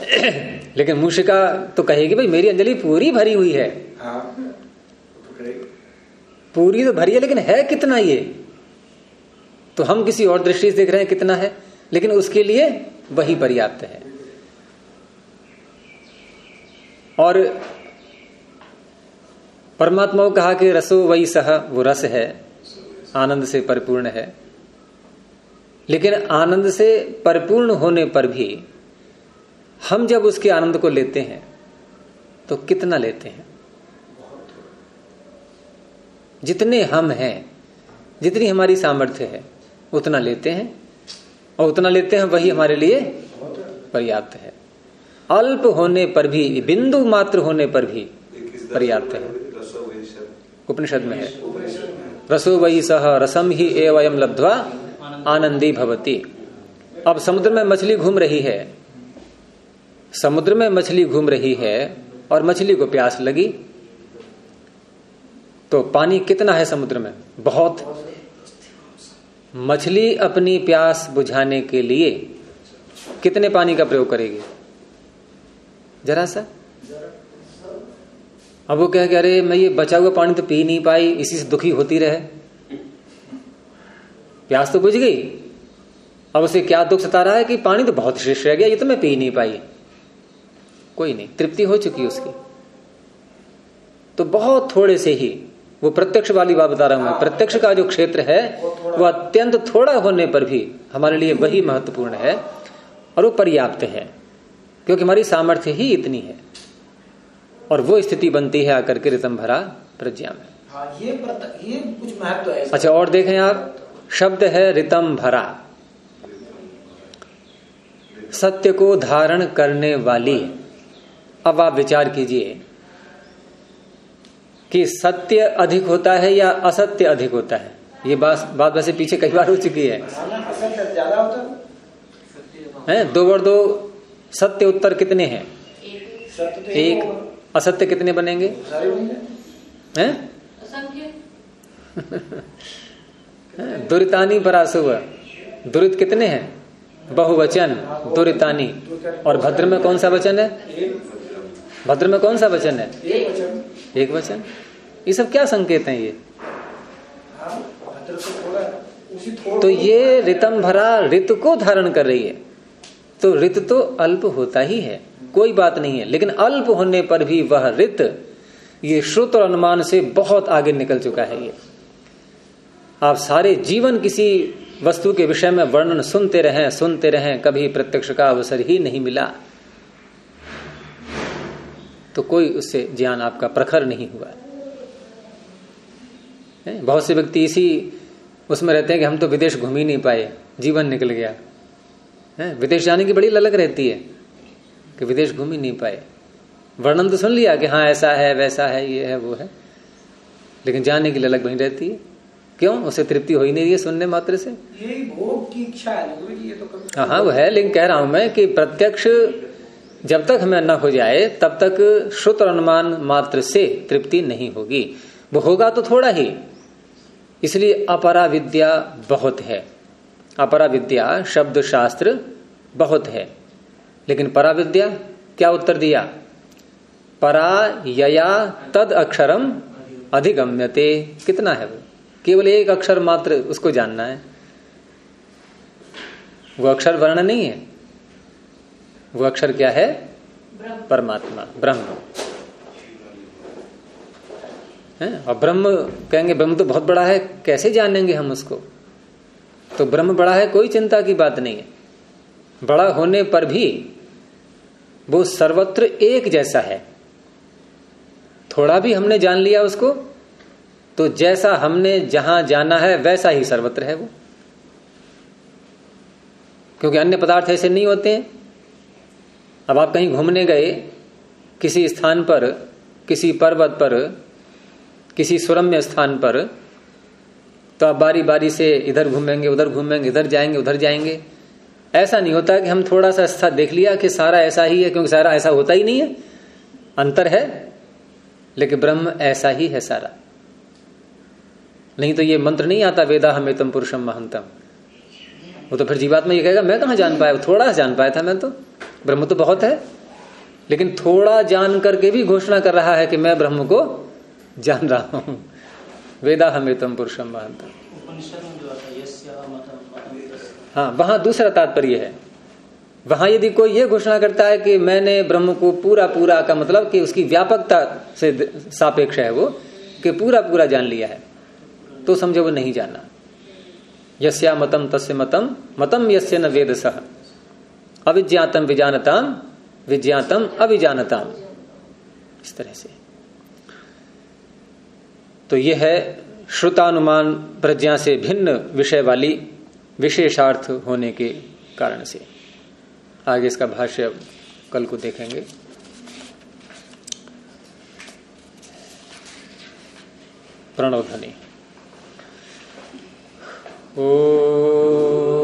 [clears throat] लेकिन मूषिका तो कहेगी भाई मेरी अंजलि पूरी भरी हुई है। हाँ। पूरी तो भरी है लेकिन है कितना ये? तो हम किसी और दृष्टि से देख रहे हैं कितना है लेकिन उसके लिए वही पर्याप्त है। और परमात्मा को कहा कि रसो वही सह वो रस है आनंद से परिपूर्ण है। लेकिन आनंद से परिपूर्ण होने पर भी हम जब उसके आनंद को लेते हैं तो कितना लेते हैं? जितने हम हैं, जितनी हमारी सामर्थ्य है, उतना लेते हैं, और उतना लेते हैं वही हमारे लिए पर्याप्त है। अल्प होने पर भी, बिंदु मात्र होने पर भी पर्याप्त है। उपनिषद में है। रसो वही सह, रसम ही एवं लब्धवा, आनंदी भवती। अब समुद्र में मछली घूम रही है समुद्र में मछली घूम रही है और मछली को प्यास लगी। तो पानी कितना है समुद्र में? बहुत। मछली अपनी प्यास बुझाने के लिए कितने पानी का प्रयोग करेगी? जरा सा। अब वो कह अरे, मैं ये बचा हुआ पानी तो पी नहीं पाई, इसी से दुखी होती रहे। प्यास तो बुझ गई। अब उसे क्या दुख सता रहा है कि पानी तो बहुत श्रेष्ठ रह गया, ये तो मैं पी नहीं पाई। कोई नहीं तृप्ति हो चुकी उसकी। तो बहुत थोड़े से ही वो प्रत्यक्ष वाली बात बता रहा हूँ प्रत्यक्ष का जो क्षेत्र है वो अत्यंत थोड़ा होने पर भी हमारे लिए वही महत्वपूर्ण है और वो पर्याप्त है क्योंकि हमारी सामर्थ्य ही इतनी है। और वो स्थिति बनती है आकर के रितम भरा प्रज्ञा में। हाँ, ये ये कुछ महत्व है अच्छा और देखें आप शब्द है रितम भरा सत्य को धारण करने वाली। अब आप विचार कीजिए कि सत्य अधिक होता है या असत्य अधिक होता है? ये बात बात वैसे पीछे कई बार हो चुकी है। है? दो बार दो सत्य उत्तर कितने हैं? एक। असत्य कितने बनेंगे? हैं? दुरितानी परासुव दुरित कितने हैं? बहुवचन। दुरितानी। और भद्र में कौन सा वचन है? भद्र में कौन सा वचन है? एक वचन। ये सब क्या संकेत हैं ये? तो ये रितम भरा ऋतु को धारण कर रही है। तो रित तो अल्प होता ही है कोई बात नहीं है। लेकिन अल्प होने पर भी वह रित ये श्रुत और अनुमान से बहुत आगे निकल चुका है ये। आप सारे जीवन किसी वस्तु के विषय में वर्णन सुनते रहें सुनते रहें कभी प्रत्यक्ष का अवसर ही नहीं मिला। तो कोई उससे ज्ञान आपका प्रखर नहीं हुआ बहुत से व्यक्ति इसी उसमें रहते हैं कि हम तो विदेश घूम ही नहीं पाए जीवन निकल गया। है? विदेश जाने की बड़ी ललक रहती है कि विदेश घूम ही नहीं पाए। वर्णन तो सुन लिया कि हाँ ऐसा है वैसा है ये है वो है। लेकिन जाने की ललक बनी रहती है। क्यों? उसे तृप्ति हो ही नहीं रही है सुनने मात्र से। यही भोग की इच्छा है ये तो हाँ हाँ वो है लेकिन कह रहा हूँ मैं कि प्रत्यक्ष जब तक हमें न हो जाए, तब तक श्रुत्र अनुमान मात्र से तृप्ति नहीं होगी। वो होगा तो थोड़ा ही। इसलिए अपरा विद्या बहुत है। अपरा विद्या शब्द शास्त्र बहुत है। लेकिन परा विद्या क्या उत्तर दिया? परा यया तद अक्षरम अधिगम्यते। कितना है वो? केवल एक अक्षर मात्र, उसको जानना है। वो अक्षर वर्ण नहीं है। वो अक्षर क्या है? परमात्मा, ब्रह्म। है? और ब्रह्म कहेंगे, ब्रह्म तो बहुत बड़ा है, कैसे जानेंगे हम उसको? तो ब्रह्म बड़ा है, कोई चिंता की बात नहीं है। बड़ा होने पर भी वो सर्वत्र एक जैसा है। थोड़ा भी हमने जान लिया उसको तो जैसा हमने जहाँ जाना है, वैसा ही सर्वत्र है वो। क्योंकि अन्य पदार्थ ऐसे नहीं होते हैं। अब आप कहीं घूमने गए, किसी स्थान पर, किसी पर्वत पर, किसी सुरम्य स्थान पर तो आप बारी बारी से इधर घूमेंगे, उधर घूमेंगे, इधर जाएँगे, उधर जाएँगे। ऐसा नहीं होता कि हम थोड़ा सा स्थान देख लिया कि सारा ऐसा ही है, क्योंकि सारा ऐसा होता ही नहीं है। अंतर है, लेकिन ब्रह्म ऐसा ही है सारा। नहीं तो ये मंत्र नहीं आता वेदा हमें तम पुरुषम महंतम। वो तो फिर जीवात्मा ये कहेगा, मैं कहा जान पाया? थोड़ा सा जान पाया था मैं तो। ब्रह्म तो बहुत है लेकिन थोड़ा जान करके भी घोषणा कर रहा है कि मैं ब्रह्म को जान रहा हूँ। वेदा हमें तम पुरुषम महंतम हाँ वहाँ दूसरा तात्पर्य है। वहाँ यदि कोई ये घोषणा करता है कि मैंने ब्रह्म को पूरा पूरा का मतलब कि उसकी व्यापकता से सापेक्ष है वो कि पूरा पूरा जान लिया है तो समझो वो नहीं जाना। यस्या मतम तस्य मतम मतम यस्य न वेद सह अविज्ञातम विजानताम, विज्ञातम अविजानताम। इस तरह से। तो यह है श्रुतानुमान प्रज्ञा से भिन्न विषय वाली विशेषार्थ होने के कारण से। आगे इसका भाष्य कल को देखेंगे। प्रणव ओ